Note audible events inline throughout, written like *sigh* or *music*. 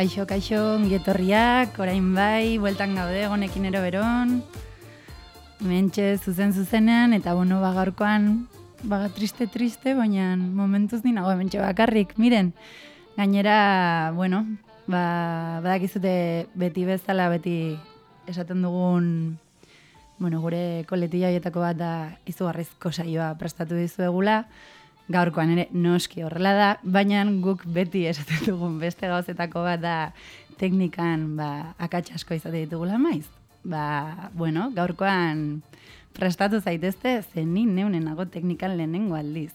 Kaixo, kaixo, ngietorriak, orain bai, bueltan gaude, gonekin ero beron. Mentxe, zuzen zuzenean, eta bueno, bagarkoan, baga triste, triste, baina momentuz dinago, mentxe bakarrik, miren. Gainera, bueno, ba, badakizute beti bezala, beti esaten dugun, bueno, gure koletilla bat da izugarrizko saioa prestatu dizuegula gaurkoan ere noski horrela da, baina guk beti esaten dugun beste gauzetako bat da teknikan ba, akatsasko izate ditugula maiz. Ba, bueno, gaurkoan prestatu zaitezte zenin neunenago teknikan lehenengo aldiz.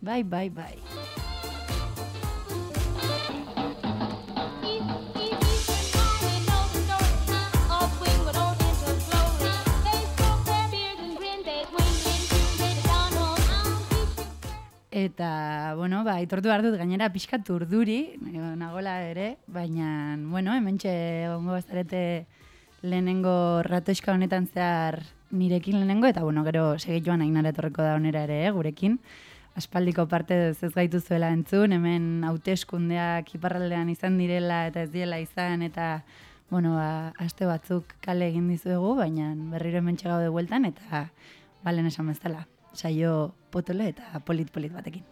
Bai, bai, bai. Eta, bueno, ba, itortu behar dut gainera pixka turduri, nagola ere, baina, bueno, hemen txe gongo bazarete lehenengo ratoiska honetan zehar nirekin lehenengo, eta, bueno, gero segituan ainara etorreko da onera ere, eh, gurekin. Aspaldiko parte ez gaitu zuela entzun, hemen hauteskundeak iparraldean izan direla eta ez diela izan, eta, bueno, ba, aste batzuk kale egin dizuegu, baina berriro hemen txegau de bueltan, eta balen esan bezala saio potole eta polit-polit batekin.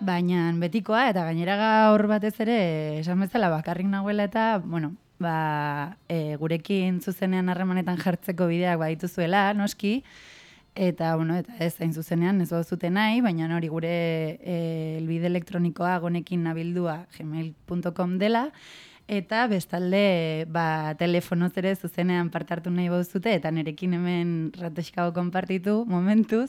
Baina betikoa eta gainera gaur batez ere esan bezala bakarrik nagoela eta, bueno, ba, e, gurekin zuzenean harremanetan jartzeko bideak badituzuela, noski, Eta, bueno, eta ez zain zuzenean, ez zuten nahi, baina hori gure e, elbide elektronikoa gonekin nabildua gmail.com dela, eta bestalde ba, telefonoz ere zuzenean parte hartu nahi zute, eta nerekin hemen ratoskago konpartitu momentuz,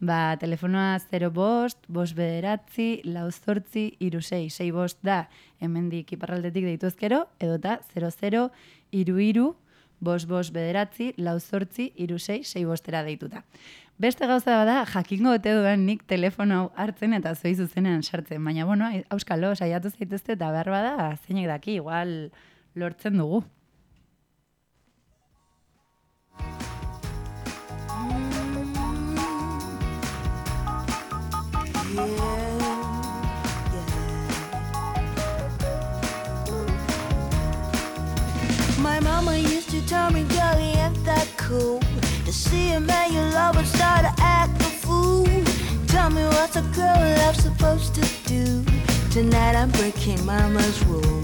ba, telefonoa 0 bost, bost bederatzi, lau zortzi, irusei, sei. Bost da, hemen dik iparraldetik deitu ezkero, edota 00, iru iru, bos bos bederatzi, lau zortzi, irusei, sei bostera deituta. Beste gauza da, jakingo ote duen nik telefono hartzen eta zoi zuzenean sartzen. Baina, bueno, auskalo, saiatu zaitezte eta behar bada, zeinek daki, igual lortzen dugu. Tell me, girl, ain't that cool? To see a man you love and start to act a fool. Tell me what's a girl love supposed to do? Tonight I'm breaking mama's rule.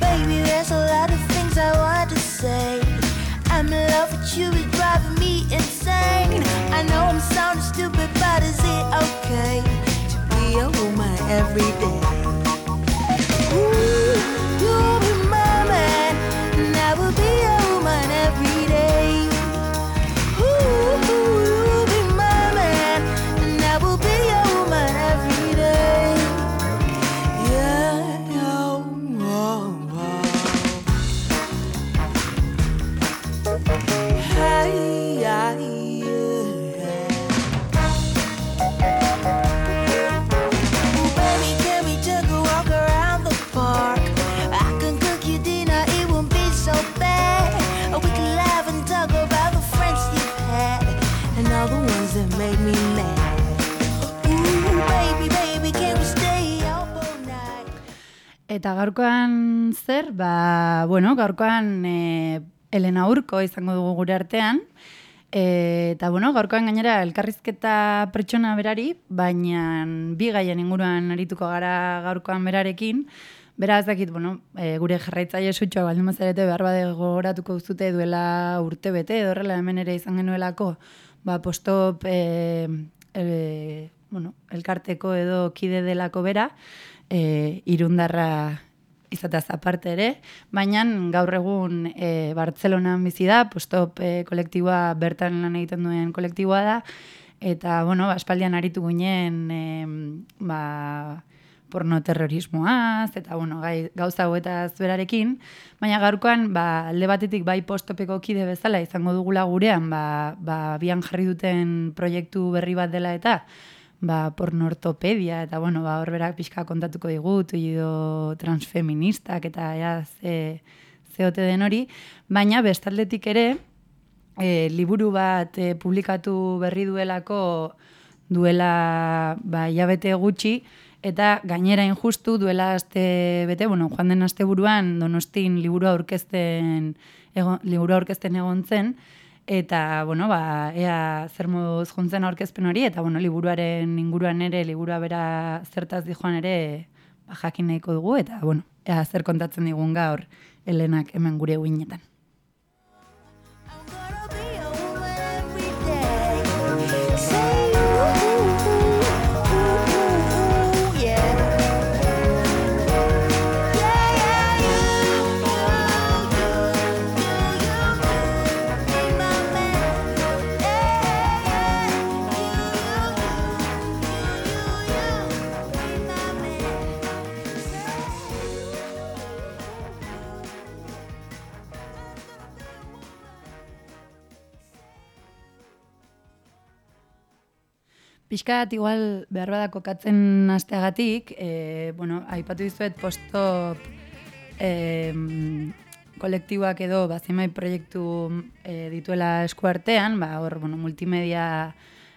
Baby, there's a lot of things I want to say. I'm in love with you, it's driving me insane. I know I'm sounding stupid, but is it okay to be a woman every day? Eta gaurkoan zer, ba, bueno, gaurkoan e, Elena Urko izango dugu gure artean, e, eta bueno, gaurkoan gainera elkarrizketa pertsona berari, baina bi gaien inguruan arituko gara gaurkoan berarekin, Bera, ez dakit, bueno, e, gure jarraitzaile sutxoa baldin mazarete behar bade goratuko zute duela urte bete, edo horrela hemen ere izan genuelako, ba, postop e, e, bueno, elkarteko edo kide delako bera, e, irundarra izataz aparte ere, baina gaur egun e, Bartzelonan bizi da, postop e, kolektiboa bertan lan egiten duen kolektiboa da, eta, bueno, aspaldian aritu ginen, e, ba, porno terrorismoaz, eta, bueno, gai, gauza hauetaz berarekin, baina gaurkoan, ba, alde batetik bai postopeko kide bezala izango dugula gurean, ba, ba, bian jarri duten proiektu berri bat dela eta, ba, pornortopedia, eta bueno, ba, horberak pixka kontatuko digut, ido transfeministak, eta ja, ze, zeote den hori, baina bestaldetik ere, e, liburu bat e, publikatu berri duelako duela ba, jabete gutxi, eta gainera injustu duela aste bete, bueno, joan den aste buruan donostin liburu aurkezten, egon, liburu aurkezten egon zen, eta, bueno, ba, ea zer moduz juntzen aurkezpen hori, eta, bueno, liburuaren inguruan ere, liburua bera zertaz dijoan ere, ba, jakin nahiko dugu, eta, bueno, ea zer kontatzen digun gaur, Helenak hemen gure guinetan. Piskat, igual, behar badako katzen asteagatik, e, bueno, aipatu dizuet postop e, kolektiboak edo bazimai proiektu e, dituela eskuartean, ba, hor, bueno, multimedia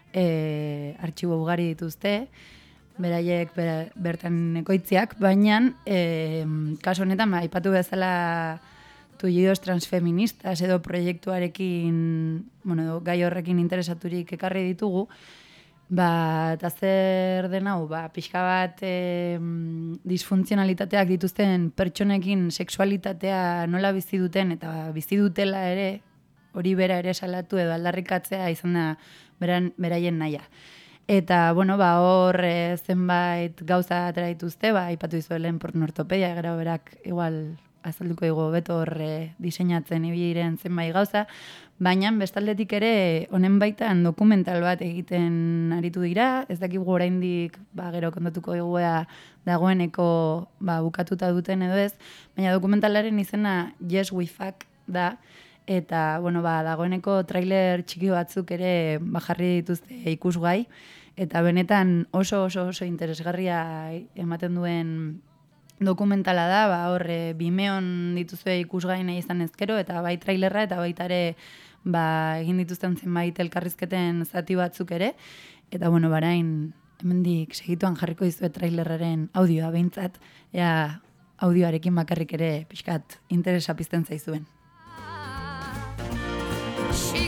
e, artxibo ugari dituzte, beraiek bertan ekoitziak, baina e, kaso honetan, ba, aipatu bezala tuidos transfeministas edo proiektuarekin, bueno, gai horrekin interesaturik ekarri ditugu, Ba, eta zer den hau, ba, pixka bat e, disfuntzionalitateak dituzten pertsonekin sexualitatea nola bizi duten eta bizi dutela ere, hori bera ere salatu edo aldarrikatzea izan da beran, beraien naia. Eta, bueno, ba, hor e, zenbait gauza atera dituzte, ba, ipatu izuelen pornortopedia, gara berak igual azalduko dugu beto horre diseinatzen ibiren zenbait gauza, baina bestaldetik ere honen baitan dokumental bat egiten aritu dira, ez dakik oraindik ba, gero kontatuko egoea dagoeneko ba, bukatuta duten edo ez, baina dokumentalaren izena Yes We Fuck da, eta bueno, ba, dagoeneko trailer txiki batzuk ere bajarri dituzte ikusgai, eta benetan oso oso oso interesgarria ematen duen dokumentala da, ba, horre, bimeon dituzue ikusgai nahi izan ezkero, eta bai trailerra, eta baita ere ba, egin dituzten zenbait elkarrizketen zati batzuk ere, eta bueno, barain, hemendik segituan jarriko dizue trailerraren audioa behintzat, ea audioarekin bakarrik ere pixkat interesa pizten zaizuen. Je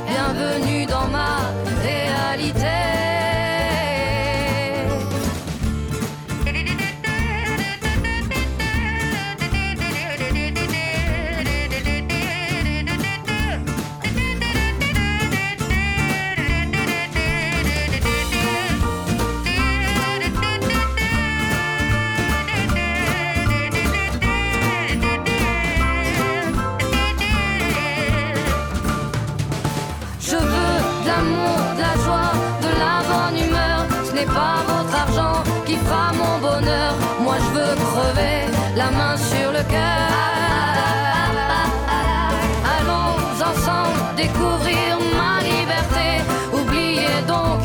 Découvrir ma liberté. Oubliez donc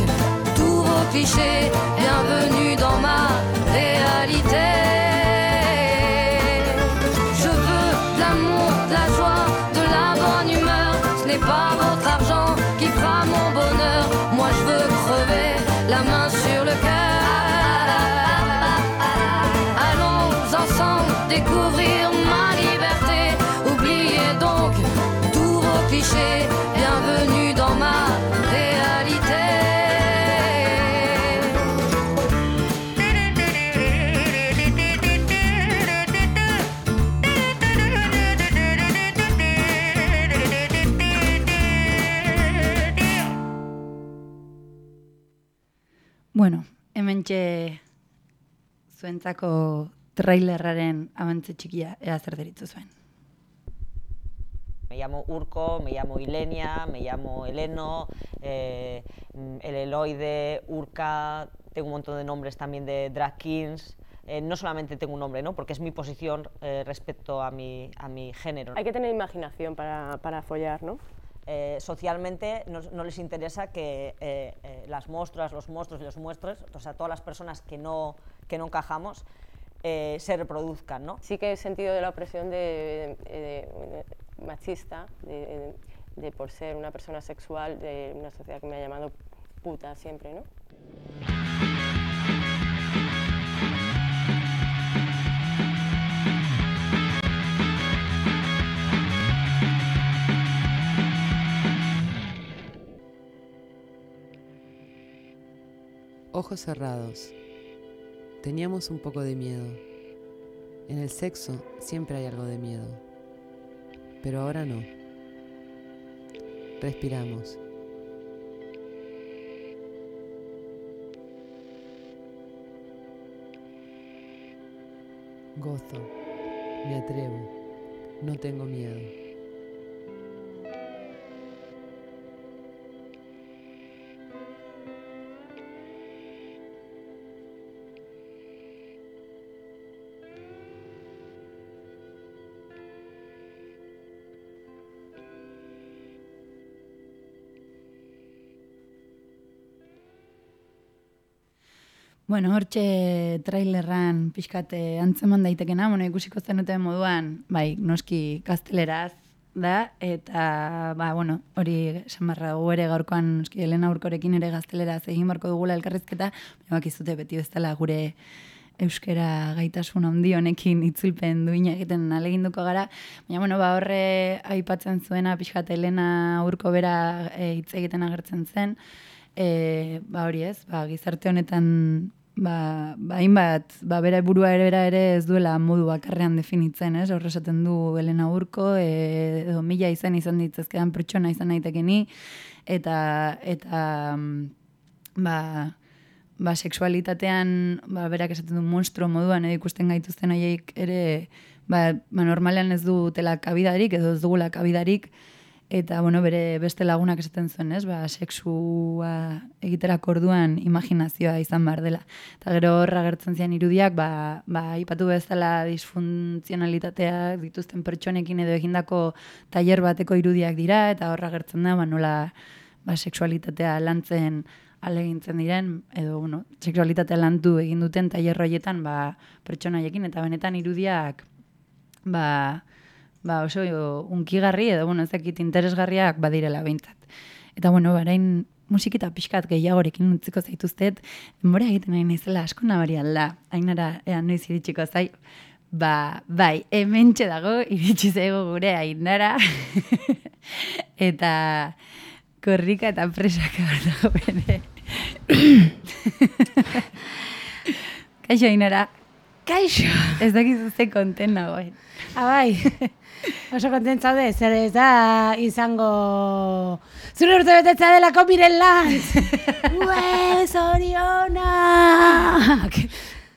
tous vos clichés. Hemen txe zuentzako trailerraren abantze txikia ea zer deritzu zuen. Me llamo Urko, me llamo Ilenia, me llamo Eleno, eh, el Eloide, Urka, tengo un montón de nombres también de drag kings, eh, no solamente tengo un nombre, ¿no? porque es mi posición eh, respecto a mi, a mi género. Hay que tener imaginación para, para follar, ¿no? Eh, socialmente no, les interesa que eh, eh, las monstruas, los monstruos y los muestros, o sea, todas las personas que no, que no encajamos, se reproduzcan. ¿no? Sí que he sentido de la opresión de, machista, de, por ser una persona sexual, de una sociedad que me ha llamado puta siempre. ¿no? Ojos cerrados. Teníamos un poco de miedo. En el sexo siempre hay algo de miedo. Pero ahora no. Respiramos. Gozo. Me atrevo. No tengo miedo. Bueno, hortxe trailerran pixkate antzeman daitekena, bueno, ikusiko zenuten moduan, bai, noski gazteleraz da, eta, ba, bueno, hori samarra dugu ere gaurkoan, noski, Elena Urkorekin ere gazteleraz egin barko dugula elkarrizketa, baina bakizute beti bezala gure euskera gaitasun handi honekin itzulpen duina egiten aleginduko gara. Baina, bueno, ba, horre aipatzen zuena, pixkat Elena Urko bera e, hitz egiten agertzen zen, e, ba hori ez, ba, gizarte honetan ba, ba, hainbat, ba, bera burua ere bera ere ez duela modu bakarrean definitzen, ez? Horre esaten du Elena Urko, e, edo mila izan izan ditzazkedan pertsona izan naitekeni, eta, eta ba, ba, seksualitatean, ba, berak esaten du monstruo moduan, edo ikusten gaituzten horiek ere, ba, ba, normalean ez du tela kabidarik, edo ez dugula kabidarik, Eta, bueno, bere beste lagunak esaten zuen, ez? Ba, sexua egiterak orduan imaginazioa izan behar dela. Eta gero horra gertzen zian irudiak, ba, ba ipatu bezala disfuntzionalitateak dituzten pertsonekin edo egindako tailer bateko irudiak dira, eta horra gertzen da, ba, nola ba, seksualitatea lantzen alegintzen diren, edo, bueno, seksualitatea lantu egin duten tailer horietan, ba, pertsonaiekin, eta benetan irudiak, ba, ba, oso unkigarri edo, bueno, ezakit interesgarriak badirela behintzat. Eta, bueno, barain musikita pixkat gehiagorekin utziko zaituztet, denbora egiten nahi nizela asko nabari alda, hainara, ea noiz iritsiko zai, ba, bai, hemen dago, iritsi zego gure ainara, *laughs* eta korrika eta presaka dago bene. *coughs* *coughs* Kaixo, ainara. Kaixo. Ez dakizu ze konten nagoen. Abai. Ah, *laughs* Oso kontentza de, zer ez da izango... Zure urte betetza delako miren lan! *laughs* Ue, zorionak!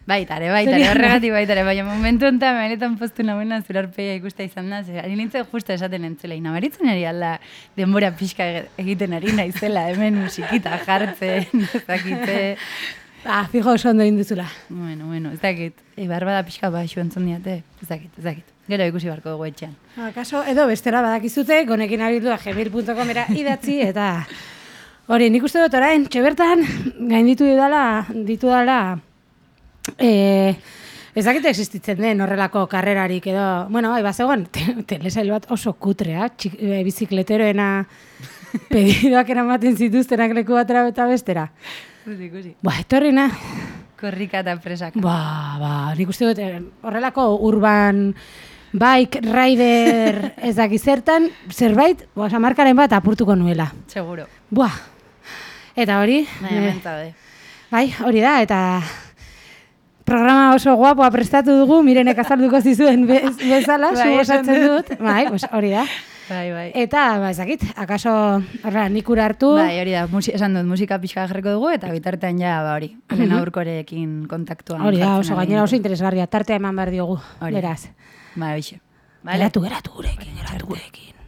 Baitare, baitare, horregatik baitare, baina momentu enta benetan postu nagoena zurarpeia ikusta izan da, ari nintzen justa esaten entzela, inabaritzen ari alda denbora pixka egiten ari naizela, hemen musikita jartzen, ezakitze... *laughs* Ah, fijo oso ondo induzula. Bueno, bueno, ez dakit, eibar bada pixka baixu entzun diate, ez dakit, ez dakit. Gero ikusi barko dugu etxean. Akaso, edo bestera badakizute, gonekin abildua gmail.comera idatzi, eta hori, nik uste dut orain, txebertan, gain ditu dala, ditu dala, e, ez dakit existitzen den horrelako karrerarik edo, bueno, bai, bazegoen, telesail bat oso kutrea, txik, e, bizikleteroena *laughs* pedidoak eramaten zituztenak leku batera eta bestera. Ikusi, Ba, etorri na. Korrika eta presak. Ba, ba, nik uste dut, eh, horrelako urban bike rider *laughs* ez zertan, zerbait, boa, samarkaren bat apurtuko nuela. Seguro. Buah. Eta hori, Bai, eh, bai, hori da, eta programa oso guapoa prestatu dugu, mirenek azalduko zizuen bez, bezala, Bai, zu osatzen dut. Bai, pues hori da. *laughs* Bai, bai. Eta, ba, ezakit, akaso, horra, nik ura hartu. Bai, hori da, musi, esan dut, musika pixka jarriko dugu, eta bitartean ja, ba, hori, Elena Urkorekin kontaktuan. Hori da, oso gainera oso interesgarria, tartea eman behar diogu, Hori. beraz. Ba, hoxe. Vale? Geratu, geratu gurekin, geratu gurekin.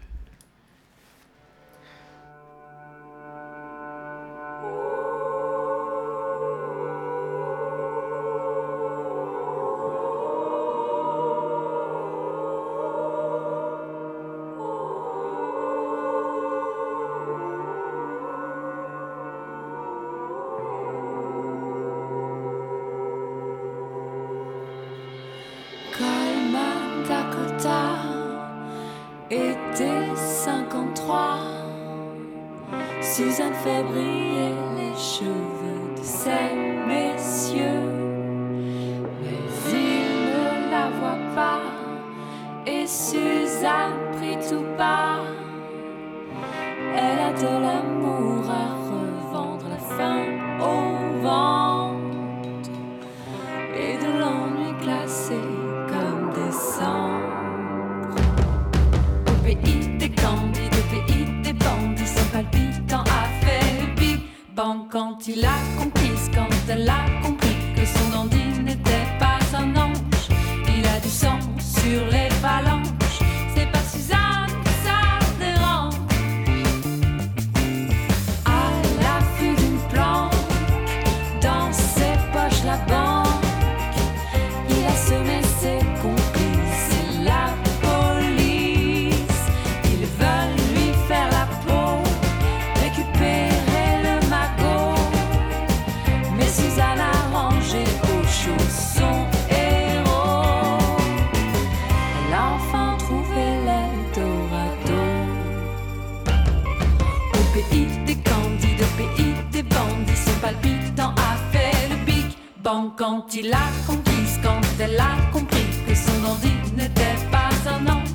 quand, il a compris, quand elle a compris que son dandy n'était pas un ange.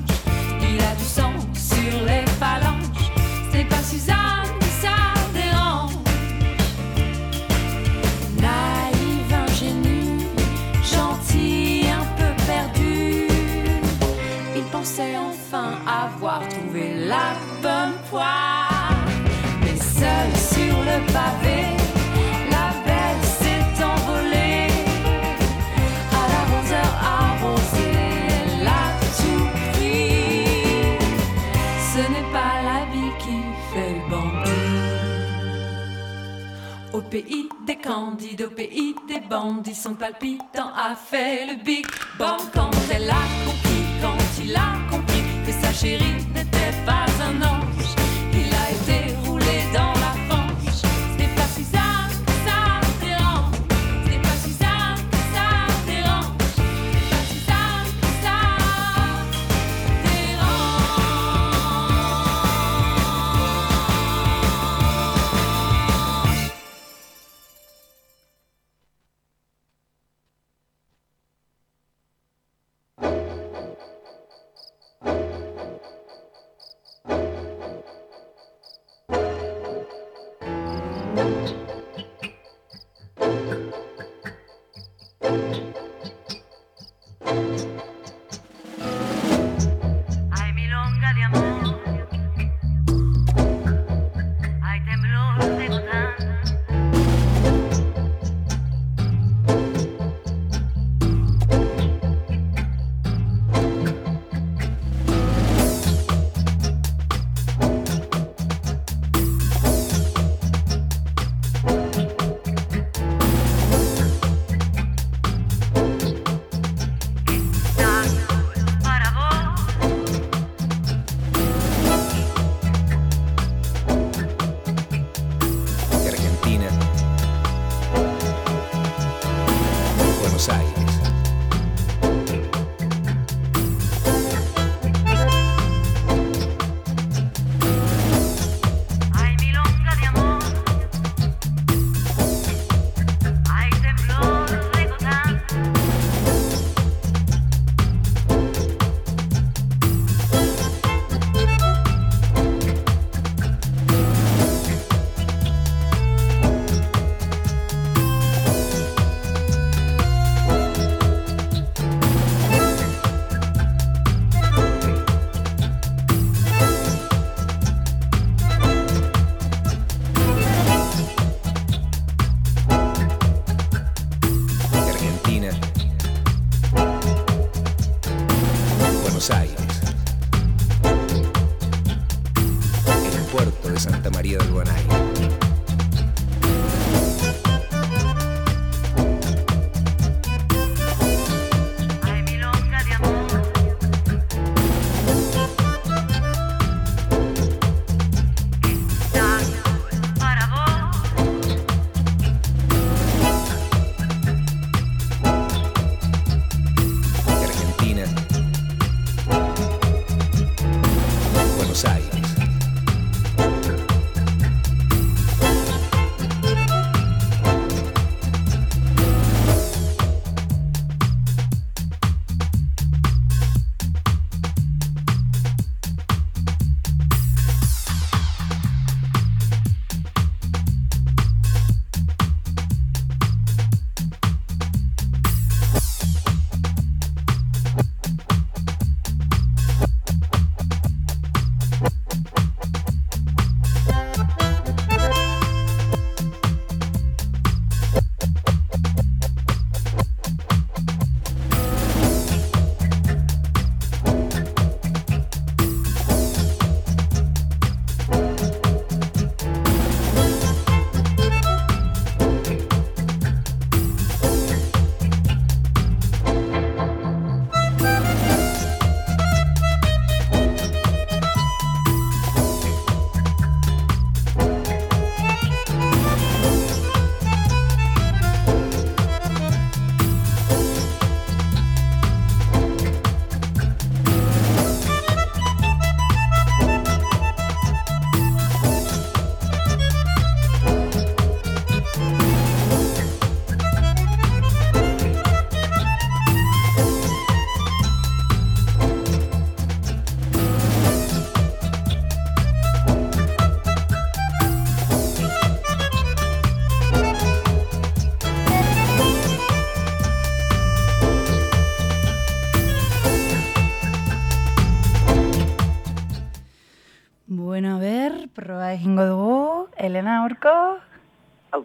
Il a du sang sur les phalanges, c'est pas Suzanne, ça dérange. Naïve, ingénue, gentil, un peu perdu. Il pensait enfin avoir trouvé la bonne foi candide au pays des bandits, son palpitant a fait le big bang. Quand elle a compris, quand il a compris que sa chérie n'était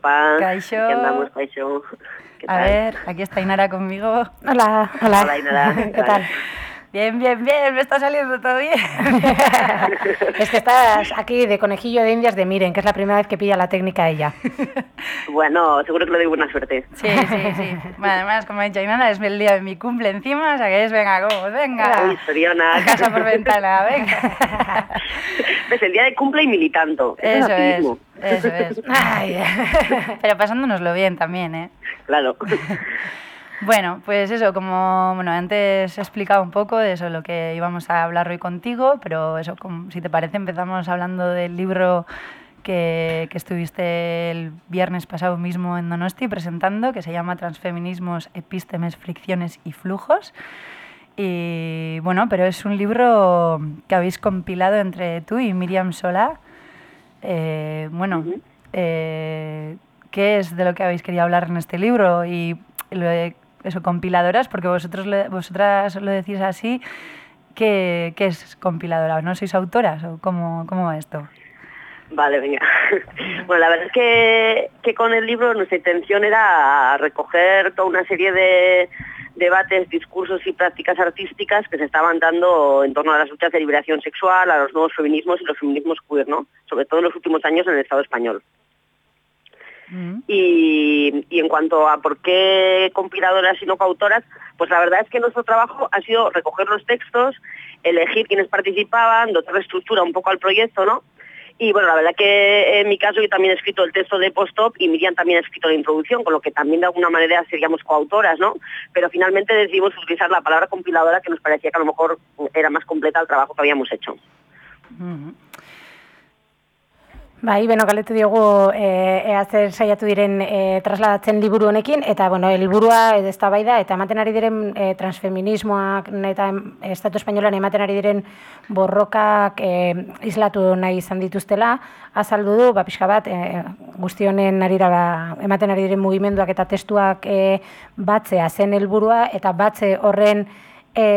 Opa, Kaixo. aquí andamos, Kaixo. ¿Qué A tal? ver, aquí está Inara conmigo. Hola, hola. Hola, Ainara. ¿Qué tal? Bien, bien, bien, me está saliendo todo bien. *laughs* es que estás aquí de conejillo de indias de Miren, que es la primera vez que pilla la técnica ella. Bueno, seguro que le doy buena suerte. Sí, sí, sí. Bueno, además, como ha dicho Inara, es el día de mi cumple encima, o sea que es, venga, como, venga. Uy, Soriana. Casa por ventana, venga. *laughs* Es el día de cumple y militanto. Eso, Eso es eso es. *laughs* Ay, Pero pasándonoslo bien también, ¿eh? Claro. Bueno, pues eso, como bueno, antes he explicado un poco de eso, lo que íbamos a hablar hoy contigo, pero eso, como, si te parece, empezamos hablando del libro que, que estuviste el viernes pasado mismo en Donosti presentando, que se llama Transfeminismos, Epístemes, Fricciones y Flujos. Y bueno, pero es un libro que habéis compilado entre tú y Miriam Solá. Eh, bueno, eh, ¿qué es de lo que habéis querido hablar en este libro? Y eso, compiladoras, porque vosotros vosotras lo decís así, ¿qué, qué es compiladora? ¿No sois autoras o cómo, cómo va esto? Vale, venga. *laughs* Bueno, la verdad es que, que con el libro nuestra intención era recoger toda una serie de debates, discursos y prácticas artísticas que se estaban dando en torno a las luchas de liberación sexual, a los nuevos feminismos y los feminismos queer, ¿no? Sobre todo en los últimos años en el Estado español. Mm. Y, y en cuanto a por qué compiladoras y no coautoras, pues la verdad es que nuestro trabajo ha sido recoger los textos, elegir quienes participaban, dotar de estructura un poco al proyecto, ¿no? Y bueno, la verdad que en mi caso yo también he escrito el texto de post-op y Miriam también ha escrito la introducción, con lo que también de alguna manera seríamos coautoras, ¿no? Pero finalmente decidimos utilizar la palabra compiladora que nos parecía que a lo mejor era más completa el trabajo que habíamos hecho. Bai, beno, galetu diogu e, ea zer saiatu diren e, trasladatzen liburu honekin, eta, bueno, helburua ez da bai da, eta ematen ari diren e, transfeminismoak eta Estatu Espainolan ematen ari diren borrokak e, islatu nahi izan dituztela, azaldu du, ba, pixka bat, e, guzti honen arira ba, ematen ari diren mugimenduak eta testuak e, batzea zen helburua, eta batze horren e,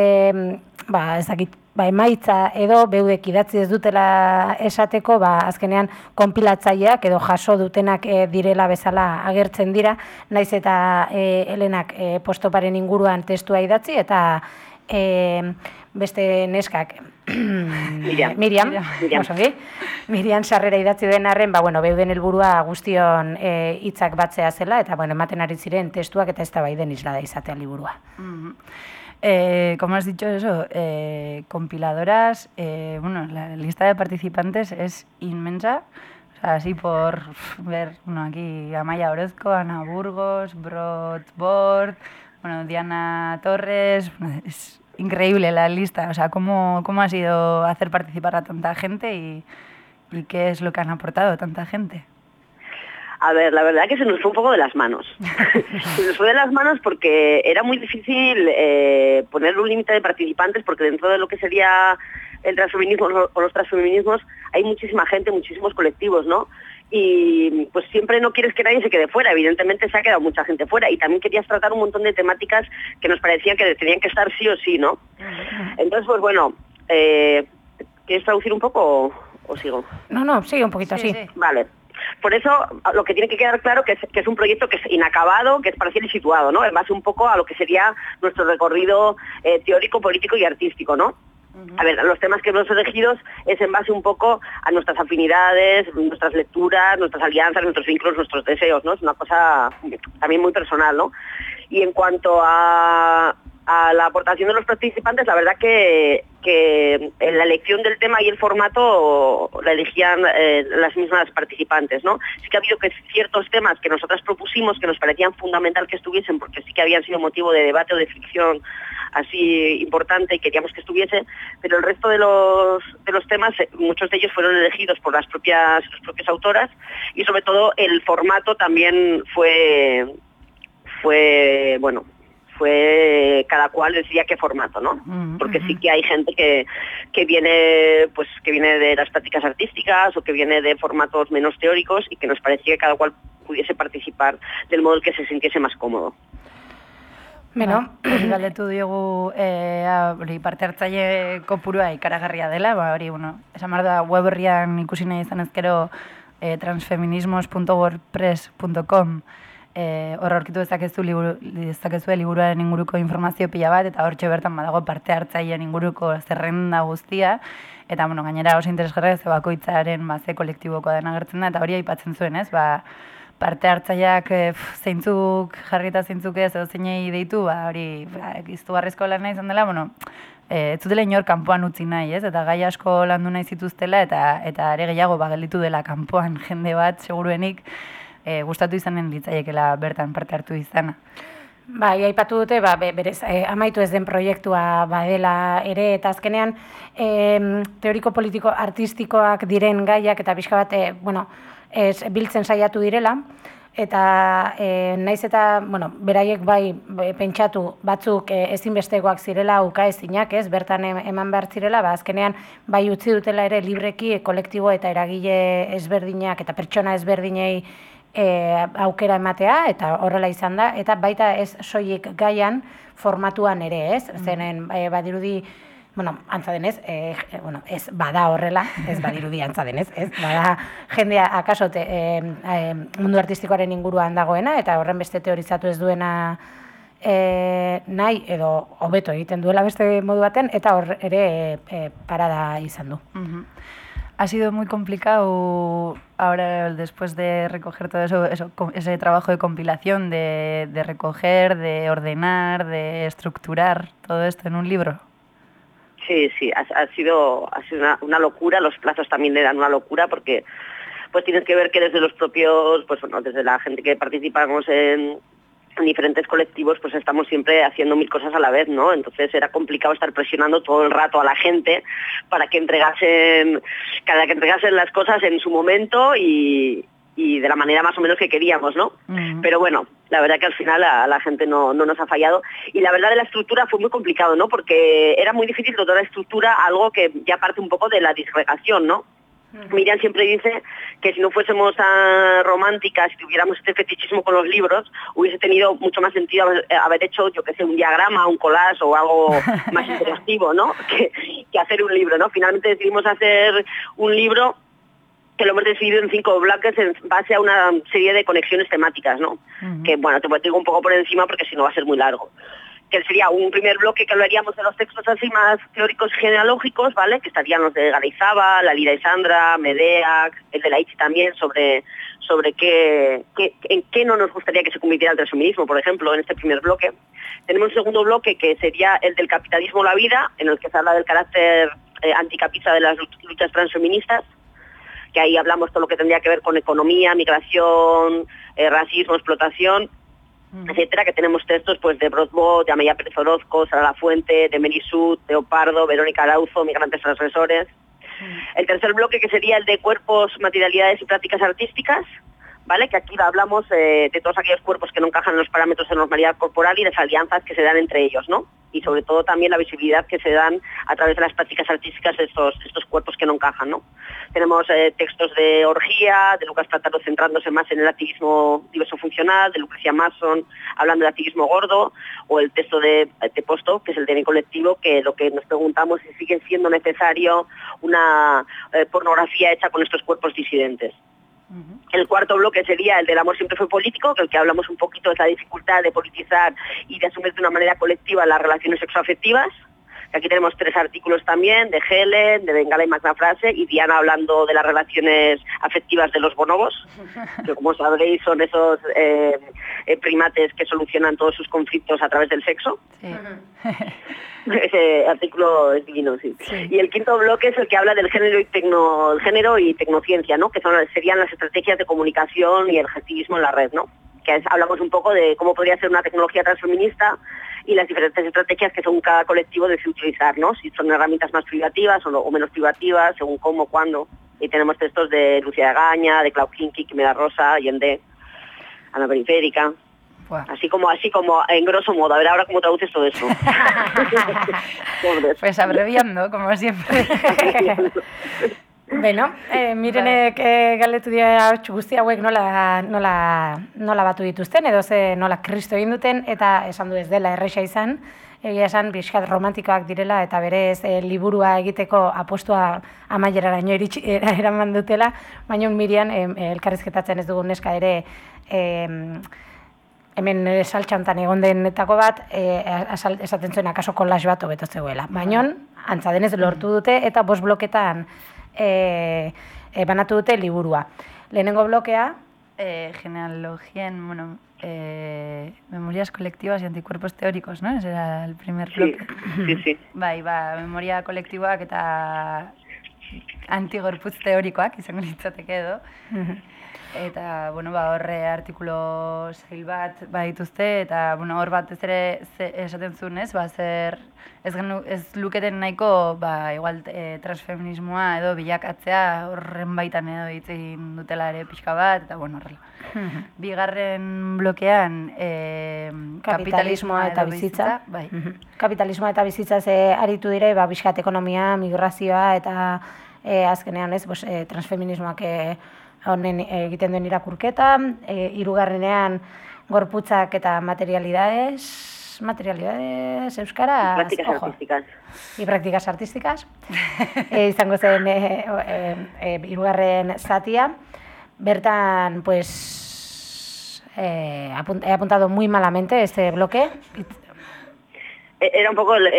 ba, ez dakit, ba, emaitza edo beudek idatzi ez dutela esateko, ba, azkenean konpilatzaileak edo jaso dutenak e, direla bezala agertzen dira, naiz eta e, Helenak e, postoparen inguruan testua idatzi eta e, beste neskak *clears throat* Miriam. Miriam, Miriam. oso. Miriam sarrera idatzi den arren, ba, bueno, beuden helburua guztion e, hitzak batzea zela, eta bueno, ematen ari ziren testuak eta ez da bai den islada izatea liburua. Mhm. Eh, como has dicho eso, eh, compiladoras, eh, bueno, la lista de participantes es inmensa. O sea, así por ver, bueno, aquí Amaya Orozco, Ana Burgos, Brot Bord, bueno, Diana Torres, es increíble la lista. O sea, cómo, cómo ha sido hacer participar a tanta gente y, y qué es lo que han aportado tanta gente. A ver, la verdad que se nos fue un poco de las manos. *laughs* se nos fue de las manos porque era muy difícil eh, poner un límite de participantes porque dentro de lo que sería el transfeminismo o los transfeminismos hay muchísima gente, muchísimos colectivos, ¿no? Y pues siempre no quieres que nadie se quede fuera, evidentemente se ha quedado mucha gente fuera y también querías tratar un montón de temáticas que nos parecían que tenían que estar sí o sí, ¿no? Entonces, pues bueno, eh, ¿quieres traducir un poco o, o sigo? No, no, sigue un poquito Sí, así. sí. Vale. Por eso lo que tiene que quedar claro que es, que es un proyecto que es inacabado, que es parcial y situado, ¿no? En base un poco a lo que sería nuestro recorrido eh, teórico, político y artístico, ¿no? A ver, los temas que hemos elegido es en base un poco a nuestras afinidades, nuestras lecturas, nuestras alianzas, nuestros vínculos, nuestros deseos, ¿no? Es una cosa también muy personal, ¿no? Y en cuanto a, a la aportación de los participantes, la verdad que, en la elección del tema y el formato la elegían eh, las mismas participantes, ¿no? Sí que ha habido que ciertos temas que nosotras propusimos que nos parecían fundamental que estuviesen, porque sí que habían sido motivo de debate o de fricción así importante y queríamos que estuviese, pero el resto de los, de los temas, eh, muchos de ellos fueron elegidos por las propias, las propias autoras y sobre todo el formato también fue, fue bueno, fue cada cual decía qué formato, ¿no? Mm, Porque sí que hay gente que, que viene pues que viene de las prácticas artísticas o que viene de formatos menos teóricos y que nos parecía que cada cual pudiese participar del modo que se sintiese más cómodo. Ba, hori galdetu diogu e, hori parte hartzaile kopurua ikaragarria dela, ba, hori, bueno, esan behar da web herrian ikusi nahi izan ezkero e, transfeminismos.wordpress.com e, hor aurkitu dezakezu liburu, dezakezue liburuaren inguruko informazio pila bat, eta hortxe bertan badago parte hartzaileen inguruko zerrenda guztia, eta bueno, gainera oso interesgarria ze bakoitzaren ba, ze kolektibokoa den agertzen da, eta hori aipatzen zuen, ez, ba, parte hartzaileak e, zeintzuk jarri eta zeintzuk ez edo zeinei deitu, ba, hori ba, izugarrizko lana izan dela, bueno, e, ez zutela inor kanpoan utzi nahi, ez? Eta gai asko landu nahi zituztela eta eta are gehiago ba gelditu dela kanpoan jende bat seguruenik e, gustatu izanen litzaiekela bertan parte hartu izana. Bai, aipatu dute, ba, be- berez, eh, amaitu ez den proiektua badela ere, eta azkenean em, teoriko politiko artistikoak diren gaiak eta pixka bat, eh, bueno, ez, biltzen saiatu direla, eta e, naiz eta, bueno, beraiek bai pentsatu batzuk e, ezinbestekoak zirela ukaezinak, ez, bertan em- eman behar zirela, ba, azkenean bai utzi dutela ere libreki e, kolektibo eta eragile ezberdinak eta pertsona ezberdinei e, aukera ematea, eta horrela izan da, eta baita ez soilik gaian formatuan ere, ez? Zenen e, badirudi, bueno, antza denez, e, e, bueno, ez bada horrela, ez badirudi antza denez, ez? Bada jendea akaso te, e, e, mundu artistikoaren inguruan dagoena, eta horren beste teorizatu ez duena e, nahi edo hobeto egiten duela beste modu baten, eta hor ere e, e, parada izan du. Ujú. Ha sido muy complicado ahora después de recoger todo eso, ese trabajo de compilación, de, recoger, de ordenar, de estructurar todo esto en un libro. Sí, sí, ha, sido, ha sido una, locura, los plazos también eran una locura porque pues tienes que ver que desde los propios, pues bueno, desde la gente que participamos en diferentes colectivos, pues estamos siempre haciendo mil cosas a la vez, ¿no? Entonces era complicado estar presionando todo el rato a la gente para que entregasen, cada que entregasen las cosas en su momento y, y de la manera más o menos que queríamos, ¿no? Pero bueno, la verdad que al final a la gente no, no nos ha fallado. Y la verdad de la estructura fue muy complicado, ¿no? Porque era muy difícil dotar la estructura algo que ya parte un poco de la disgregación, ¿no? Miriam siempre dice que si no fuésemos tan románticas, si tuviéramos este fetichismo con los libros, hubiese tenido mucho más sentido haber, eh, hecho, yo que sé, un diagrama, un collage o algo *laughs* más interactivo, ¿no? Que, que hacer un libro, ¿no? Finalmente decidimos hacer un libro que lo hemos decidido en cinco bloques en base a una serie de conexiones temáticas, ¿no? Que bueno, te digo un poco por encima porque si no va a ser muy largo. Que sería un primer bloque que hablaríamos de los textos así más teóricos genealógicos, ¿vale? Que estarían los de Garizaba, la Lira y Sandra, Medea, el de Laichi también, sobre, sobre qué, en qué no nos gustaría que se convirtiera el transfeminismo, por ejemplo, en este primer bloque. Tenemos un segundo bloque que sería el del capitalismo la vida, en el que se habla del carácter eh, de las luch- luchas transfeministas, que ahí hablamos todo lo que tendría que ver con economía, migración, eh, racismo, explotación, etcétera, que tenemos textos pues de Broadbot, de Amelia Pérez Orozco, Sara La Fuente, de Merisud, Leopardo, Verónica Arauzo, Migrantes Transgresores. El tercer bloque que sería el de cuerpos, materialidades y prácticas artísticas, ¿vale? Que aquí hablamos eh, de todos aquellos cuerpos que no encajan en los parámetros de normalidad corporal y las alianzas que se dan entre ellos, ¿no? Y sobre todo también la visibilidad que se dan a través de las prácticas artísticas de estos, estos cuerpos que no encajan, ¿no? Tenemos eh, textos de Orgía, de Lucas Platano centrándose más en el activismo diverso funcional, de Lucrecia Mason hablando del activismo gordo, o el texto de, de Posto, que es el de mi colectivo, que lo que nos preguntamos es si sigue siendo necesario una eh, pornografía hecha con estos cuerpos disidentes. El cuarto bloque sería el del amor siempre fue político, que el que hablamos un poquito es la dificultad de politizar y de asumir de una manera colectiva las relaciones sexoafectivas. Aquí tenemos tres artículos también, de Helen, de Bengala y Magna Frase, y Diana hablando de las relaciones afectivas de los bonobos, *laughs* que como sabréis son esos eh, eh, primates que solucionan todos sus conflictos a través del sexo. Sí. *laughs* Ese artículo es divino, sí. Sí. Y el quinto bloque es el que habla del género y tecno, el género y tecnociencia, ¿no? Que son, serían las estrategias de comunicación y el activismo en la red, ¿no? Que hablamos un poco de cómo podría ser una tecnología transfeminista y las diferentes estrategias que según cada colectivo decide utilizar, ¿no? Si son herramientas más privativas o, no- o menos privativas, según cómo, cuándo. Y tenemos textos de Lucía Gaña, de Clau Kinky, Quimera Rosa, Allende, Ana Periférica. Buah. Así como, así como en grosso modo. A ver ahora cómo traduces todo eso. *laughs* Pues abreviando, como siempre. *laughs* Beno, eh, mirenek eh, galetu dira guzti hauek nola, nola, nola batu dituzten, edo ze nola kristo egin duten, eta esan du ez dela erresa izan, egia esan bizkat romantikoak direla, eta berez eh, liburua egiteko apostua amaieraraino iritsi era- *laughs* eraman dutela, baina mirian eh, elkarrizketatzen ez dugun neska ere, eh, hemen eh, saltxa honetan egon denetako bat, e, azal, esaten zuen akaso kolas bat hobeto zegoela. Baina, antza denez lortu dute eta bost bloketan e, e, banatu dute liburua. Lehenengo blokea, Eh, genealogien, bueno, eh, memorias colectivas y anticuerpos teóricos, ¿no? Ese era el primer Sí, bloque. sí, sí. *laughs* Bai, ba, memoria kolektiboak eta antigorputz teorikoak izango litzateke edo. Eta, bueno, ba, horre artikulo zail bat badituzte, eta, bueno, hor bat ez ere ze, esaten zuen, ez, ba, zer, ez, genu, ez luketen nahiko, ba, igual, e, transfeminismoa edo bilakatzea horren baitan edo egin dutela ere pixka bat, eta, bueno, horrela. *laughs* Bigarren blokean, e, kapitalismoa eta edo bizitza. bai. Mhm. Kapitalismoa eta bizitza ze aritu dire, ba, bizkat ekonomia, migrazioa eta e, azkenean ez, bos, e, transfeminismoak e, honen e, egiten duen irakurketa, e, hirugarrenean gorputzak eta materialidades, materialidades, euskara, Prácticas artísticas. y prácticas artísticas. *laughs* e, izango zen e, e, e, zatia. Bertan, pues, eh, apun- he apuntado muy malamente este bloque. Eh, Era un poco eh,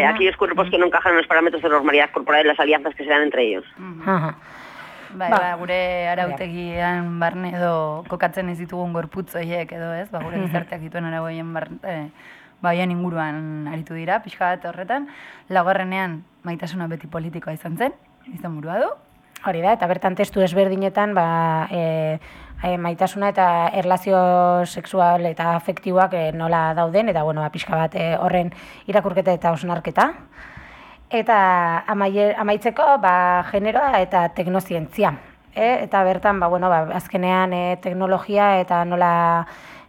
eh, aquellos cuerpos que no encajan en los parámetros de normalidad corporal y las alianzas que se dan entre ellos. Ajá. Bai, Ba. ba, gure arautegian barne edo kokatzen ez ditugun gorputz horiek edo ez, ba, gure *laughs* gizarteak dituen arauien barne, eh, ba, hoien inguruan aritu dira, pixka bat horretan. Laugarrenean maitasuna beti politikoa izan zen, izan burua du. Hori da, eta bertan testu ezberdinetan ba, e, e, maitasuna eta erlazio sexual eta afektiboak e, nola dauden, eta bueno, ba, pixka bat e, horren irakurketa eta osnarketa. Eta amaie, amaitzeko ba, generoa eta teknozientzia. E, eta bertan, ba, bueno, ba, azkenean e, teknologia eta nola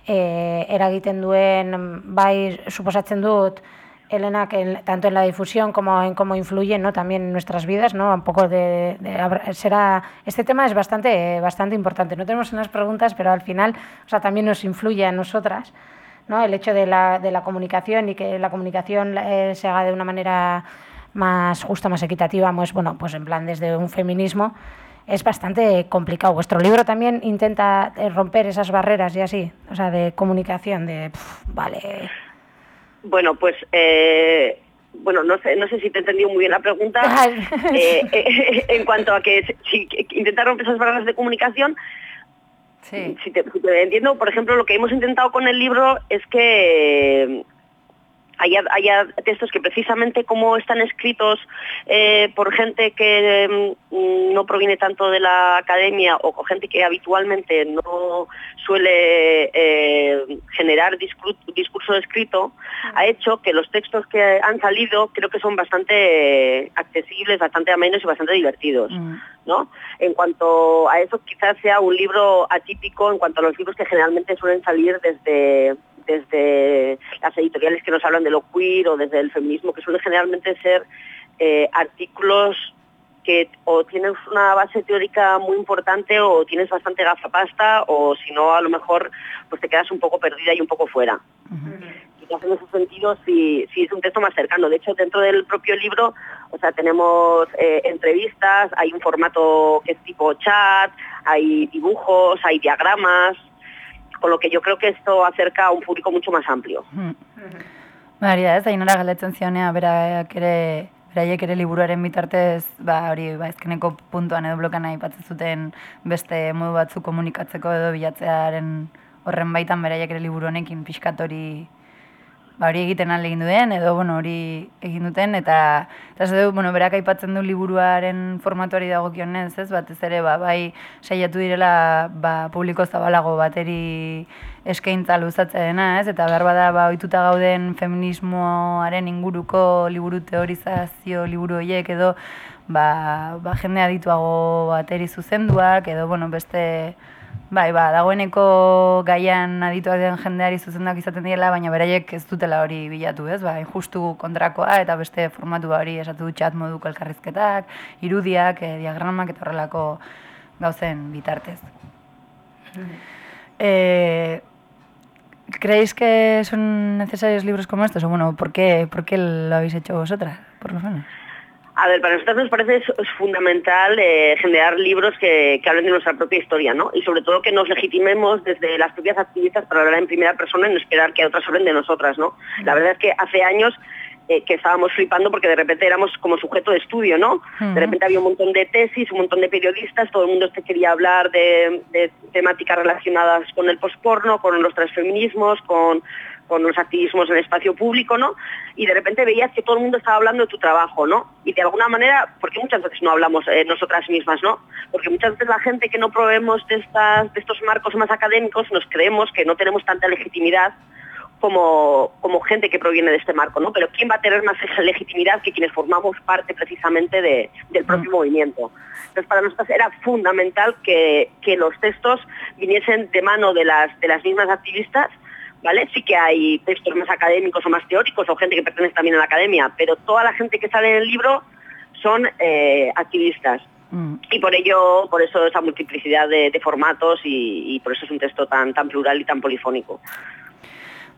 e, eragiten duen, bai, suposatzen dut, Elenak, en- tanto en la difusión como en cómo influyen ¿no? también en nuestras vidas, ¿no? Un poco de, de- abra- será este tema es bastante, bastante importante. No tenemos unas preguntas, pero al final, o sea, también nos influye a nosotras, ¿no? El hecho de la, de la comunicación y que la comunicación eh, se haga de una manera más justa, más equitativa, pues bueno, pues en plan desde un feminismo es bastante complicado. Vuestro libro también intenta eh, romper esas barreras y así, o sea, de comunicación, de, vale, Bueno, pues, eh, bueno, no sé, no sé si te he entendido muy bien la pregunta. *laughs* Eh, eh, en cuanto a que si, que intentar romper esas barreras de comunicación, Sí. si te, si te entiendo, por ejemplo, lo que hemos intentado con el libro es que haya, haya textos que precisamente como están escritos eh, por gente que mm, no proviene tanto de la academia o con gente que habitualmente no suele eh, generar discur- discurso escrito, ha hecho que los textos que han salido creo que son bastante accesibles, bastante amenos y bastante divertidos. Mm. ¿no? En cuanto a eso, quizás sea un libro atípico en cuanto a los libros que generalmente suelen salir desde, desde las editoriales que nos hablan de lo queer o desde el feminismo, que suelen generalmente ser eh, artículos que o tienes una base teórica muy importante o tienes bastante gafapasta o si no a lo mejor pues te quedas un poco perdida y un poco fuera. Quizás en ese sentido sí, sí es un texto más cercano. De hecho, dentro del propio libro, o sea, tenemos eh, entrevistas, hay un formato que es tipo chat, hay dibujos, hay diagramas, con lo que yo creo que esto acerca a un público mucho más amplio. Hori da, ez, ainora galetzen zionea, berak ere, beraiek ere liburuaren bitartez, ba, hori, ba, ezkeneko puntuan edo blokan aipatzen zuten beste modu batzu komunikatzeko edo bilatzearen horren baitan beraiek ere liburu honekin pixkat hori ba, hori egiten egin duen, edo, bueno, hori egin duten, eta, eta ez du, bueno, berak aipatzen du liburuaren formatuari dagokionez, ez, batez ere, ba, bai, saiatu direla, ba, publiko zabalago bateri eskaintza luzatzeena, ez, eta behar bada, ba, ohituta gauden feminismoaren inguruko liburu teorizazio liburu horiek, edo, ba, ba, jende adituago bateri zuzenduak, edo, bueno, beste, Bai, ba, dagoeneko gaian adituak den jendeari zuzendak izaten direla, baina beraiek ez dutela hori bilatu, ez? Ba, justu kontrakoa eta beste formatu hori esatu du chat moduko elkarrizketak, irudiak, eh, diagramak eta horrelako gauzen bitartez. Eh, ¿Creéis que son necesarios libros como estos? O bueno, ¿por qué, ¿por qué lo habéis hecho vosotras, por lo menos? A ver, para nosotros nos parece es, es fundamental eh, generar libros que, que hablen de nuestra propia historia, ¿no? Y sobre todo que nos legitimemos desde las propias activistas para hablar en primera persona y no esperar que otras hablen de nosotras, ¿no? La verdad es que hace años eh, que estábamos flipando porque de repente éramos como sujeto de estudio, ¿no? De repente había un montón de tesis, un montón de periodistas, todo el mundo te quería hablar de, de temáticas relacionadas con el posporno, con los transfeminismos, con, con los activismos en el espacio público, ¿no? Y de repente veías que todo el mundo estaba hablando de tu trabajo, ¿no? Y de alguna manera, porque muchas veces no hablamos eh, nosotras mismas, ¿no? Porque muchas veces la gente que no probemos de, estas, de estos marcos más académicos nos creemos que no tenemos tanta legitimidad como, como gente que proviene de este marco, ¿no? Pero ¿quién va a tener más esa legitimidad que quienes formamos parte precisamente de- del propio movimiento? Entonces, para nosotros era fundamental que, que los textos viniesen de mano de las, de las mismas activistas, ¿vale? Sí que hay textos más académicos o más teóricos o gente que pertenece también a la academia, pero toda la gente que sale en el libro son eh, activistas. Mm. Y por ello, por eso esa multiplicidad de, de formatos y, y por eso es un texto tan, tan plural y tan polifónico.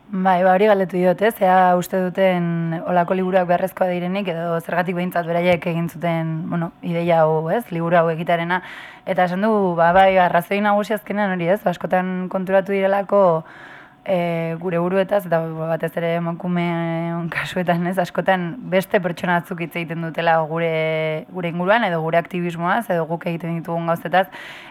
Bai, ba, hori galdetu diote, zea uste duten olako liburuak beharrezkoa direnik, edo zergatik behintzat beraiek egin zuten, bueno, ideia hau, ez, liburu hau egitarena. Eta esan du, ba, bai, arrazoi nagusi azkenean hori, ez, ba, askotan konturatu direlako e, gure buruetaz, eta batez ere emakume kasuetan, ez, askotan beste pertsona batzuk hitz egiten dutela gure, gure inguruan, edo gure aktivismoaz, edo guk egiten ditugun gauzetaz,